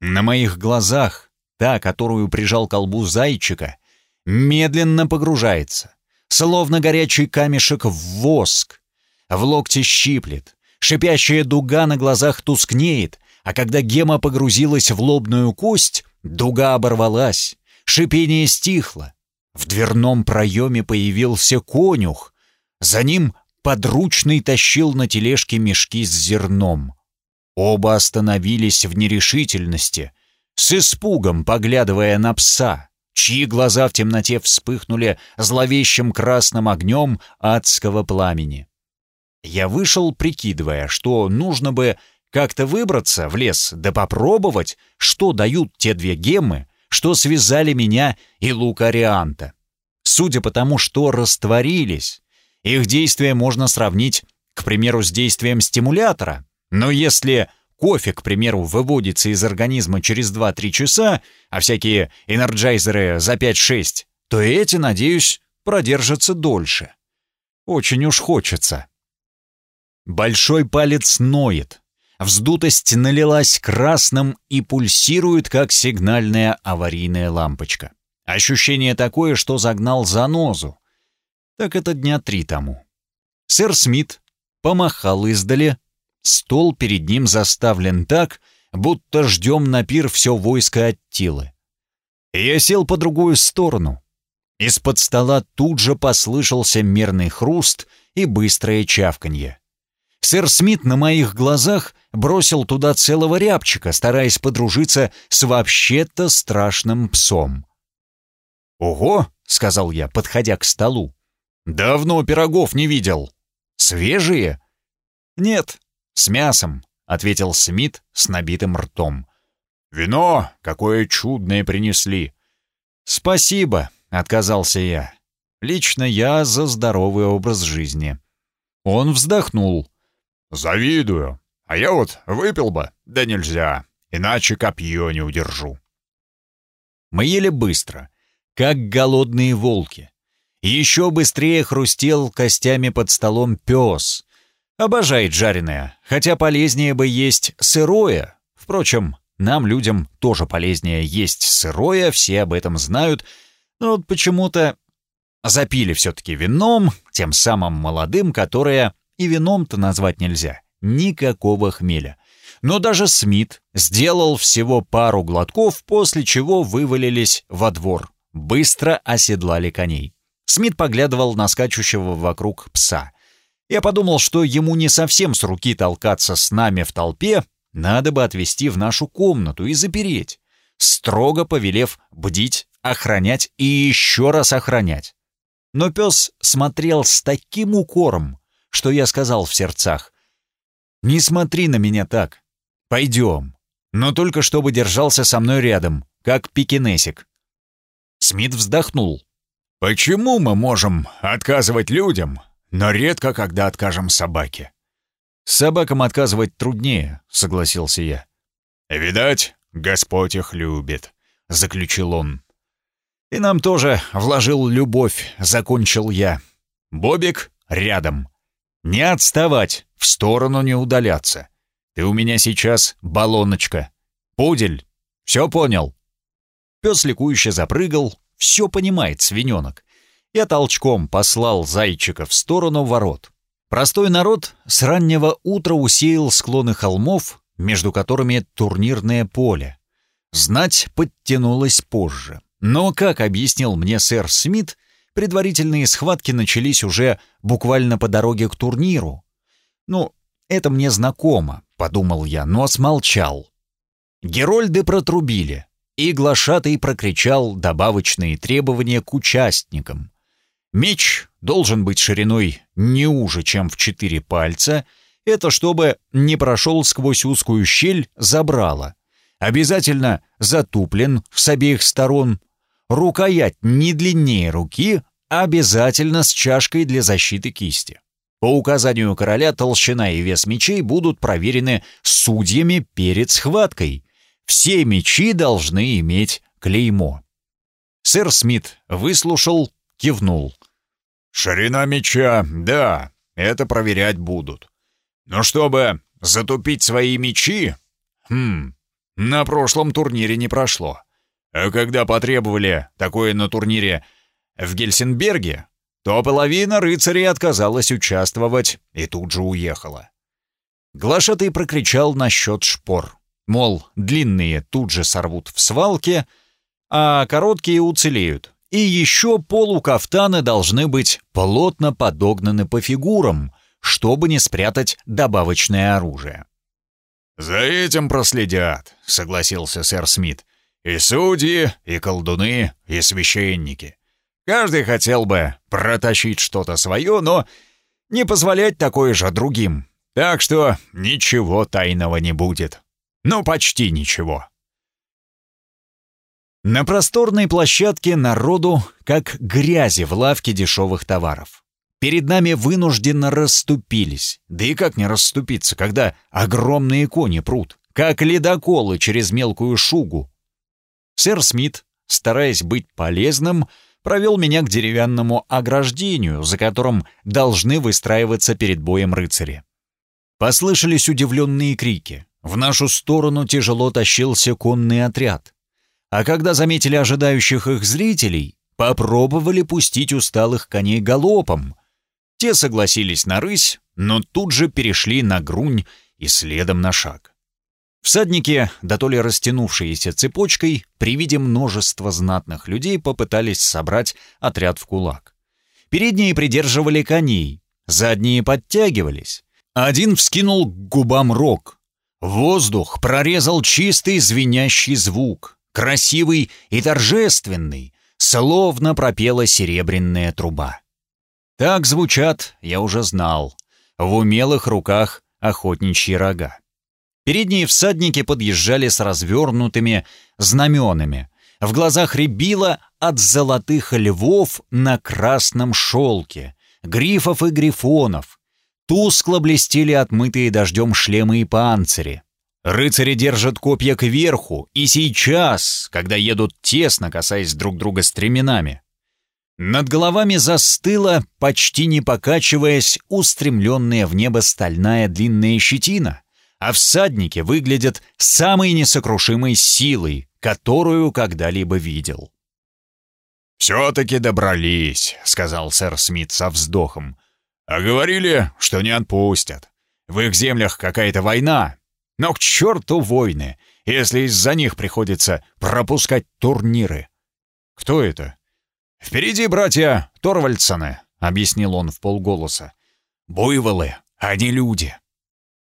На моих глазах та, которую прижал к колбу зайчика, медленно погружается, словно горячий камешек в воск. В локте щиплет, шипящая дуга на глазах тускнеет, а когда гема погрузилась в лобную кость, дуга оборвалась, шипение стихло. В дверном проеме появился конюх. За ним подручный тащил на тележке мешки с зерном. Оба остановились в нерешительности, с испугом поглядывая на пса, чьи глаза в темноте вспыхнули зловещим красным огнем адского пламени. Я вышел, прикидывая, что нужно бы как-то выбраться в лес, да попробовать, что дают те две геммы, что связали меня и Лукарианта. Судя по тому, что растворились, их действие можно сравнить, к примеру, с действием стимулятора, но если кофе, к примеру, выводится из организма через 2-3 часа, а всякие энерджайзеры за 5-6, то эти, надеюсь, продержатся дольше. Очень уж хочется. Большой палец ноет. Вздутость налилась красным и пульсирует, как сигнальная аварийная лампочка. Ощущение такое, что загнал занозу. Так это дня три тому. Сэр Смит помахал издали, Стол перед ним заставлен так, будто ждем на пир все войско от Тилы. Я сел по другую сторону. Из-под стола тут же послышался мерный хруст и быстрое чавканье. Сэр Смит на моих глазах бросил туда целого рябчика, стараясь подружиться с вообще-то страшным псом. «Ого!» — сказал я, подходя к столу. «Давно пирогов не видел. Свежие?» «Нет, «С мясом», — ответил Смит с набитым ртом. «Вино какое чудное принесли». «Спасибо», — отказался я. «Лично я за здоровый образ жизни». Он вздохнул. «Завидую. А я вот выпил бы, да нельзя, иначе копье не удержу». Мы ели быстро, как голодные волки. Еще быстрее хрустел костями под столом пес, Обожает жареное, хотя полезнее бы есть сырое. Впрочем, нам, людям, тоже полезнее есть сырое, все об этом знают. Но вот почему-то запили все-таки вином, тем самым молодым, которое и вином-то назвать нельзя. Никакого хмеля. Но даже Смит сделал всего пару глотков, после чего вывалились во двор. Быстро оседлали коней. Смит поглядывал на скачущего вокруг пса — я подумал, что ему не совсем с руки толкаться с нами в толпе, надо бы отвезти в нашу комнату и запереть, строго повелев бдить охранять и еще раз охранять. Но пес смотрел с таким укором, что я сказал в сердцах. «Не смотри на меня так. Пойдем. Но только чтобы держался со мной рядом, как пекинесик». Смит вздохнул. «Почему мы можем отказывать людям, но редко когда откажем собаке?» «Собакам отказывать труднее», — согласился я. «Видать, Господь их любит», — заключил он. «И нам тоже вложил любовь», — закончил я. «Бобик рядом. Не отставать, в сторону не удаляться. Ты у меня сейчас баллоночка. Пудель. Все понял?» Пес ликующе запрыгал, все понимает свиненок. Я толчком послал зайчика в сторону ворот. Простой народ с раннего утра усеял склоны холмов, между которыми турнирное поле. Знать подтянулась позже. Но, как объяснил мне сэр Смит, предварительные схватки начались уже буквально по дороге к турниру. «Ну, это мне знакомо», — подумал я, но смолчал. Герольды протрубили, и глашатый прокричал добавочные требования к участникам. Меч должен быть шириной не уже, чем в четыре пальца. Это чтобы не прошел сквозь узкую щель забрала. Обязательно затуплен с обеих сторон. Рукоять не длиннее руки, обязательно с чашкой для защиты кисти. По указанию короля толщина и вес мечей будут проверены судьями перед схваткой. Все мечи должны иметь клеймо. Сэр Смит выслушал, кивнул. «Ширина меча, да, это проверять будут. Но чтобы затупить свои мечи... Хм, на прошлом турнире не прошло. А когда потребовали такое на турнире в Гельсинберге, то половина рыцарей отказалась участвовать и тут же уехала. Глашатый прокричал насчет шпор. Мол, длинные тут же сорвут в свалке, а короткие уцелеют. И еще полукафтаны должны быть плотно подогнаны по фигурам, чтобы не спрятать добавочное оружие. «За этим проследят», — согласился сэр Смит. «И судьи, и колдуны, и священники. Каждый хотел бы протащить что-то свое, но не позволять такое же другим. Так что ничего тайного не будет. Ну, почти ничего». На просторной площадке народу, как грязи в лавке дешевых товаров. Перед нами вынужденно расступились. Да и как не расступиться, когда огромные кони прут, как ледоколы через мелкую шугу. Сэр Смит, стараясь быть полезным, провел меня к деревянному ограждению, за которым должны выстраиваться перед боем рыцари. Послышались удивленные крики. В нашу сторону тяжело тащился конный отряд а когда заметили ожидающих их зрителей, попробовали пустить усталых коней галопом. Те согласились на рысь, но тут же перешли на грунь и следом на шаг. Всадники, да то ли растянувшиеся цепочкой, при виде множества знатных людей попытались собрать отряд в кулак. Передние придерживали коней, задние подтягивались. Один вскинул к губам рог. Воздух прорезал чистый звенящий звук красивый и торжественный, словно пропела серебряная труба. Так звучат, я уже знал, в умелых руках охотничьи рога. Передние всадники подъезжали с развернутыми знаменами. В глазах рябило от золотых львов на красном шелке, грифов и грифонов. Тускло блестели отмытые дождем шлемы и панцири. Рыцари держат копья кверху, и сейчас, когда едут тесно, касаясь друг друга стременами. Над головами застыла, почти не покачиваясь, устремленная в небо стальная длинная щетина, а всадники выглядят самой несокрушимой силой, которую когда-либо видел. «Все-таки добрались», — сказал сэр Смит со вздохом. «А говорили, что не отпустят. В их землях какая-то война, но к черту войны, если из-за них приходится пропускать турниры. Кто это? Впереди братья Торвальдсоны, объяснил он в полголоса. Буйволы, а не люди.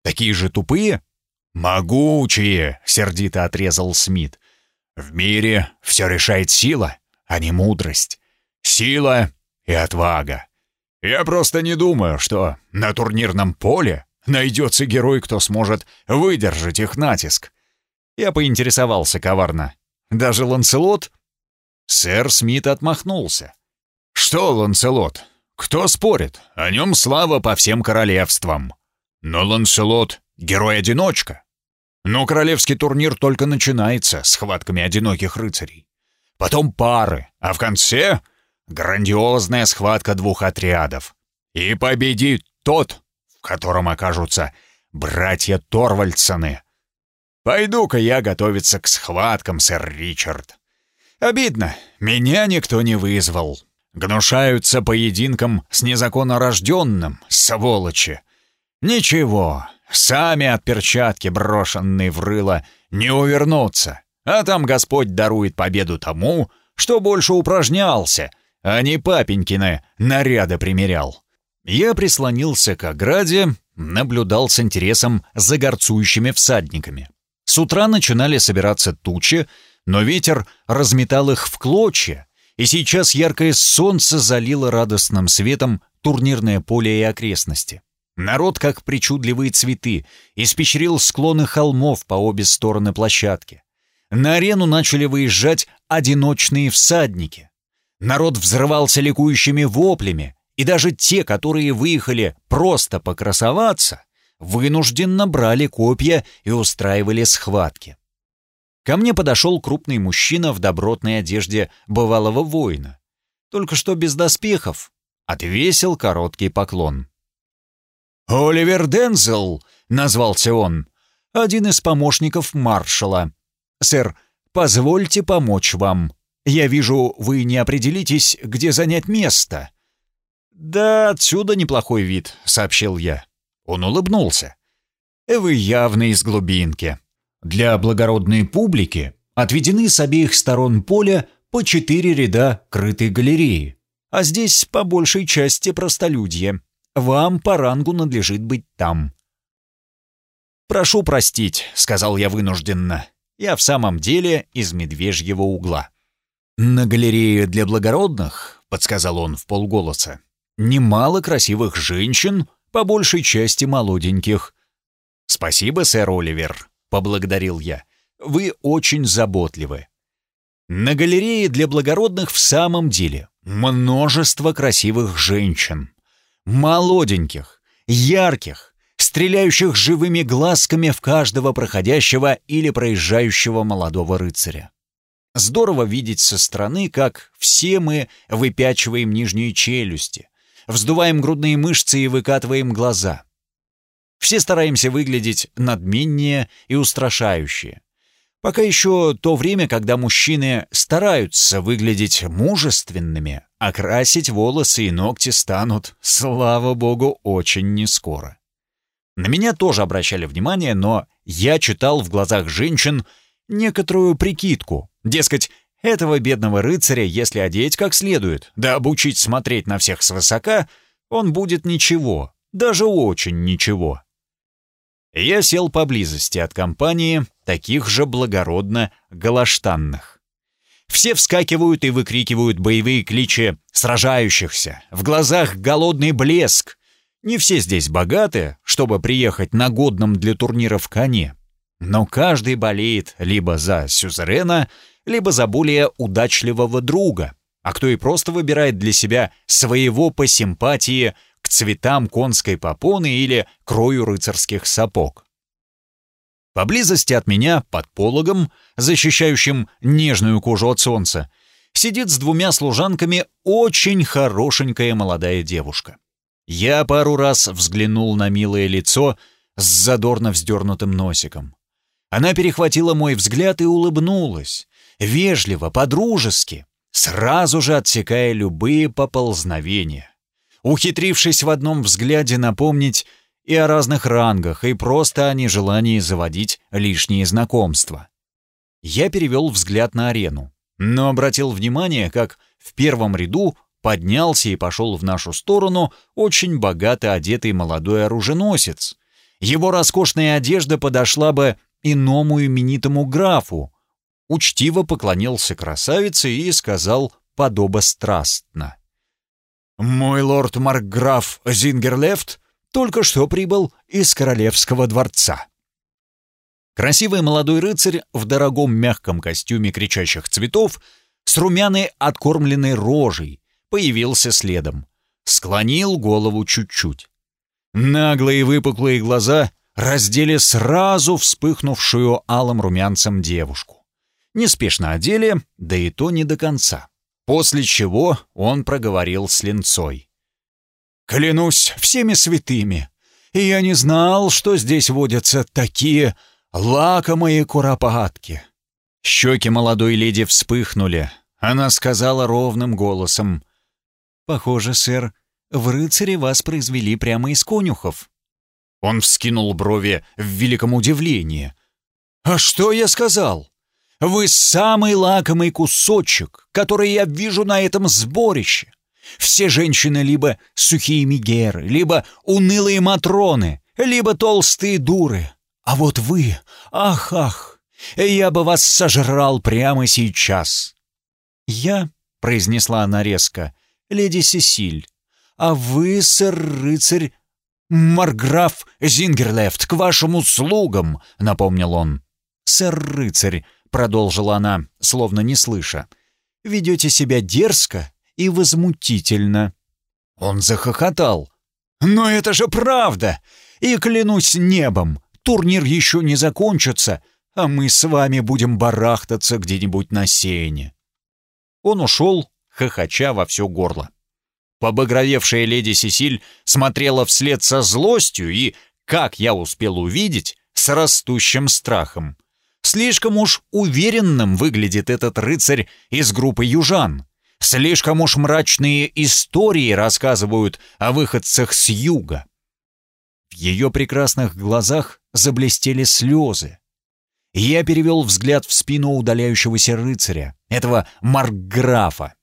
Такие же тупые? Могучие, сердито отрезал Смит. В мире все решает сила, а не мудрость. Сила и отвага. Я просто не думаю, что на турнирном поле найдется герой, кто сможет выдержать их натиск. Я поинтересовался коварно. Даже Ланселот? Сэр Смит отмахнулся. Что, Ланселот? Кто спорит? О нем слава по всем королевствам. Но Ланселот — герой-одиночка. Но королевский турнир только начинается с схватками одиноких рыцарей. Потом пары, а в конце — грандиозная схватка двух отрядов. И победит тот, котором окажутся братья Торвальдсоны. Пойду-ка я готовиться к схваткам, сэр Ричард. Обидно, меня никто не вызвал. Гнушаются поединком с незаконно рожденным, сволочи. Ничего, сами от перчатки, брошенной в рыло, не увернуться. А там Господь дарует победу тому, что больше упражнялся, а не папенькины наряды примерял. Я прислонился к ограде, наблюдал с интересом за горцующими всадниками. С утра начинали собираться тучи, но ветер разметал их в клочья, и сейчас яркое солнце залило радостным светом турнирное поле и окрестности. Народ, как причудливые цветы, испещрил склоны холмов по обе стороны площадки. На арену начали выезжать одиночные всадники. Народ взрывался ликующими воплями, и даже те, которые выехали просто покрасоваться, вынужденно брали копья и устраивали схватки. Ко мне подошел крупный мужчина в добротной одежде бывалого воина. Только что без доспехов. Отвесил короткий поклон. «Оливер Дензел», — назвался он, — один из помощников маршала. «Сэр, позвольте помочь вам. Я вижу, вы не определитесь, где занять место». «Да, отсюда неплохой вид», — сообщил я. Он улыбнулся. «Вы явно из глубинки. Для благородной публики отведены с обеих сторон поля по четыре ряда крытой галереи, а здесь по большей части простолюдье. Вам по рангу надлежит быть там». «Прошу простить», — сказал я вынужденно. «Я в самом деле из медвежьего угла». «На галерее для благородных», — подсказал он в полголоса, «немало красивых женщин, по большей части молоденьких». «Спасибо, сэр Оливер», — поблагодарил я. «Вы очень заботливы». На галерее для благородных в самом деле множество красивых женщин молоденьких, ярких, стреляющих живыми глазками в каждого проходящего или проезжающего молодого рыцаря. Здорово видеть со стороны, как все мы выпячиваем нижние челюсти, вздуваем грудные мышцы и выкатываем глаза. Все стараемся выглядеть надменнее и устрашающе. Пока еще то время, когда мужчины стараются выглядеть мужественными, а красить волосы и ногти станут, слава богу, очень нескоро. На меня тоже обращали внимание, но я читал в глазах женщин некоторую прикидку. Дескать, этого бедного рыцаря, если одеть как следует, да обучить смотреть на всех свысока, он будет ничего, даже очень ничего. Я сел поблизости от компании таких же благородно галаштанных. Все вскакивают и выкрикивают боевые кличи сражающихся, в глазах голодный блеск. Не все здесь богаты, чтобы приехать на годном для турниров коне. Но каждый болеет либо за сюзерена, либо за более удачливого друга, а кто и просто выбирает для себя своего по симпатии к цветам конской попоны или крою рыцарских сапог. Поблизости от меня, под пологом, защищающим нежную кожу от солнца, сидит с двумя служанками очень хорошенькая молодая девушка. Я пару раз взглянул на милое лицо с задорно вздернутым носиком. Она перехватила мой взгляд и улыбнулась, вежливо, подружески, сразу же отсекая любые поползновения ухитрившись в одном взгляде напомнить и о разных рангах, и просто о нежелании заводить лишние знакомства. Я перевел взгляд на арену, но обратил внимание, как в первом ряду поднялся и пошел в нашу сторону очень богато одетый молодой оруженосец. Его роскошная одежда подошла бы иному именитому графу, учтиво поклонился красавице и сказал подобострастно. «Мой лорд Маркграф Зингерлефт только что прибыл из королевского дворца». Красивый молодой рыцарь в дорогом мягком костюме кричащих цветов с румяной откормленной рожей появился следом. Склонил голову чуть-чуть. Наглые выпуклые глаза раздели сразу вспыхнувшую алым румянцем девушку. Неспешно одели, да и то не до конца. После чего он проговорил с линцой. «Клянусь всеми святыми, я не знал, что здесь водятся такие лакомые куропатки». Щеки молодой леди вспыхнули. Она сказала ровным голосом. «Похоже, сэр, в рыцаре вас произвели прямо из конюхов». Он вскинул брови в великом удивлении. «А что я сказал? Вы самый лакомый кусочек, который я вижу на этом сборище. Все женщины либо сухие мигеры, либо унылые матроны, либо толстые дуры. А вот вы, ах-ах, я бы вас сожрал прямо сейчас. «Я», — произнесла она резко, — «леди Сесиль, а вы, сэр-рыцарь, марграф Зингерлефт, к вашим услугам», — напомнил он. «Сэр-рыцарь», — продолжила она, словно не слыша, — «ведете себя дерзко и возмутительно». Он захохотал. «Но это же правда! И клянусь небом, турнир еще не закончится, а мы с вами будем барахтаться где-нибудь на сене». Он ушел, хохоча во все горло. Побагровевшая леди Сесиль смотрела вслед со злостью и, как я успел увидеть, с растущим страхом. Слишком уж уверенным выглядит этот рыцарь из группы южан. Слишком уж мрачные истории рассказывают о выходцах с юга. В ее прекрасных глазах заблестели слезы. Я перевел взгляд в спину удаляющегося рыцаря, этого маркграфа.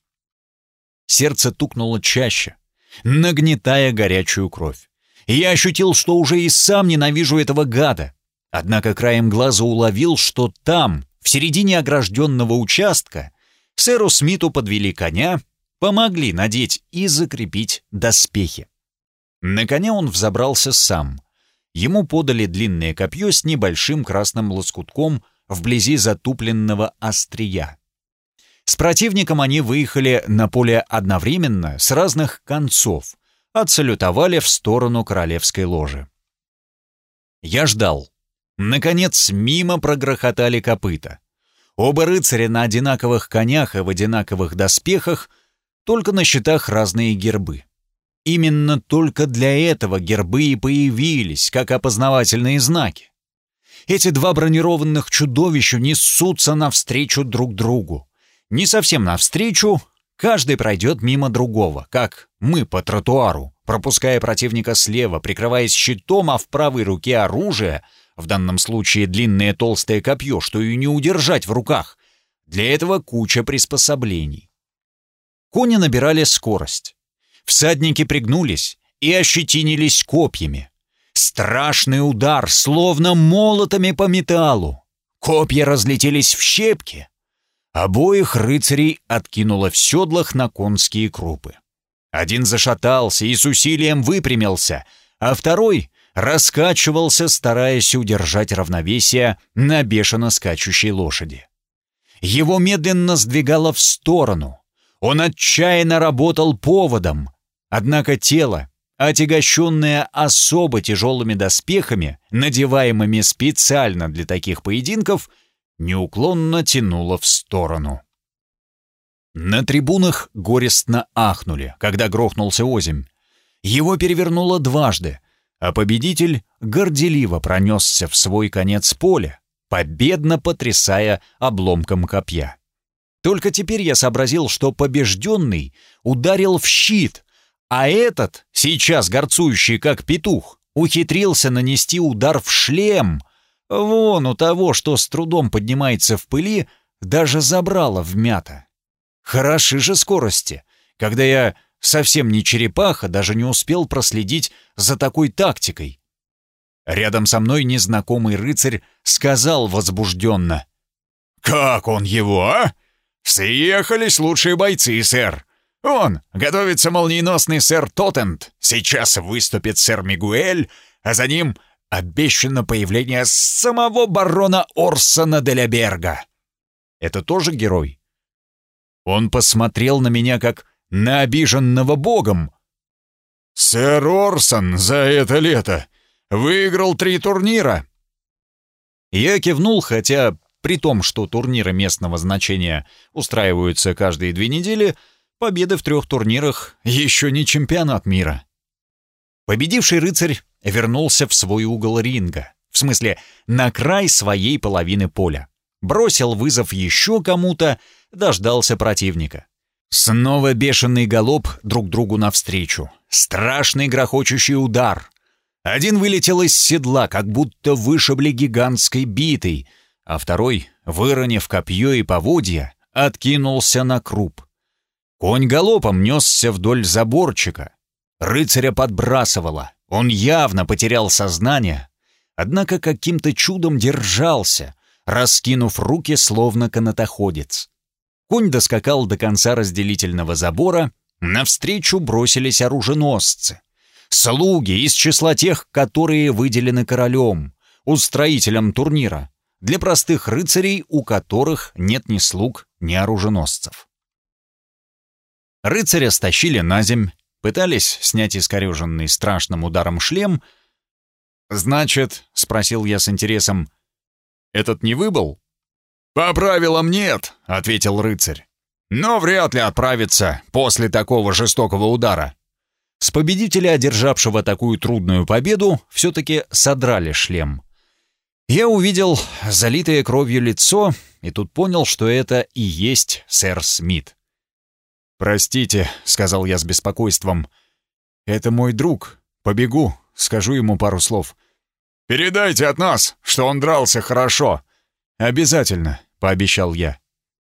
Сердце тукнуло чаще, нагнетая горячую кровь. Я ощутил, что уже и сам ненавижу этого гада. Однако краем глаза уловил, что там, в середине огражденного участка, сэру Смиту подвели коня, помогли надеть и закрепить доспехи. На коня он взобрался сам — ему подали длинное копье с небольшим красным лоскутком вблизи затупленного острия. С противником они выехали на поле одновременно, с разных концов, отсалютовали в сторону королевской ложи. Я ждал. Наконец, мимо прогрохотали копыта. Оба рыцаря на одинаковых конях и в одинаковых доспехах, только на щитах разные гербы. Именно только для этого гербы и появились, как опознавательные знаки. Эти два бронированных чудовища несутся навстречу друг другу. Не совсем навстречу, каждый пройдет мимо другого, как мы по тротуару, пропуская противника слева, прикрываясь щитом, а в правой руке оружие, в данном случае длинное толстое копье, что и не удержать в руках. Для этого куча приспособлений. Кони набирали скорость. Всадники пригнулись и ощетинились копьями. Страшный удар, словно молотами по металлу. Копья разлетелись в щепки. Обоих рыцарей откинуло в седлах на конские крупы. Один зашатался и с усилием выпрямился, а второй раскачивался, стараясь удержать равновесие на бешено скачущей лошади. Его медленно сдвигало в сторону. Он отчаянно работал поводом, однако тело, отягощенное особо тяжелыми доспехами, надеваемыми специально для таких поединков, неуклонно тянуло в сторону. На трибунах горестно ахнули, когда грохнулся озимь. Его перевернуло дважды, а победитель горделиво пронесся в свой конец поля, победно потрясая обломком копья. Только теперь я сообразил, что побежденный ударил в щит, а этот, сейчас горцующий как петух, ухитрился нанести удар в шлем. Вон у того, что с трудом поднимается в пыли, даже забрало вмято. Хороши же скорости, когда я совсем не черепаха, даже не успел проследить за такой тактикой. Рядом со мной незнакомый рыцарь сказал возбужденно — «Как он его, а? Съехались лучшие бойцы, сэр. Он, готовится молниеносный сэр Тоттент, сейчас выступит сэр Мигуэль, а за ним обещано появление самого барона Орсона де Ляберга. Это тоже герой? Он посмотрел на меня как на обиженного богом. «Сэр Орсон за это лето выиграл три турнира». Я кивнул, хотя при том, что турниры местного значения устраиваются каждые две недели, победы в трех турнирах еще не чемпионат мира. Победивший рыцарь вернулся в свой угол ринга, в смысле, на край своей половины поля. Бросил вызов еще кому-то, дождался противника. Снова бешеный галоп друг другу навстречу. Страшный грохочущий удар. Один вылетел из седла, как будто вышибли гигантской битой, а второй, выронив копье и поводья, откинулся на круп. Конь галопом несся вдоль заборчика. Рыцаря подбрасывало. Он явно потерял сознание, однако каким-то чудом держался, раскинув руки, словно канатоходец. Конь доскакал до конца разделительного забора, навстречу бросились оруженосцы. Слуги из числа тех, которые выделены королем, устроителем турнира, для простых рыцарей, у которых нет ни слуг, ни оруженосцев. Рыцаря стащили на земь, пытались снять искореженный страшным ударом шлем. «Значит», — спросил я с интересом, — «этот не выбыл?» «По правилам нет», — ответил рыцарь. «Но вряд ли отправится после такого жестокого удара». С победителя, одержавшего такую трудную победу, все-таки содрали шлем. Я увидел залитое кровью лицо и тут понял, что это и есть сэр Смит. «Простите», — сказал я с беспокойством. «Это мой друг. Побегу, скажу ему пару слов». «Передайте от нас, что он дрался хорошо», «Обязательно», — пообещал я.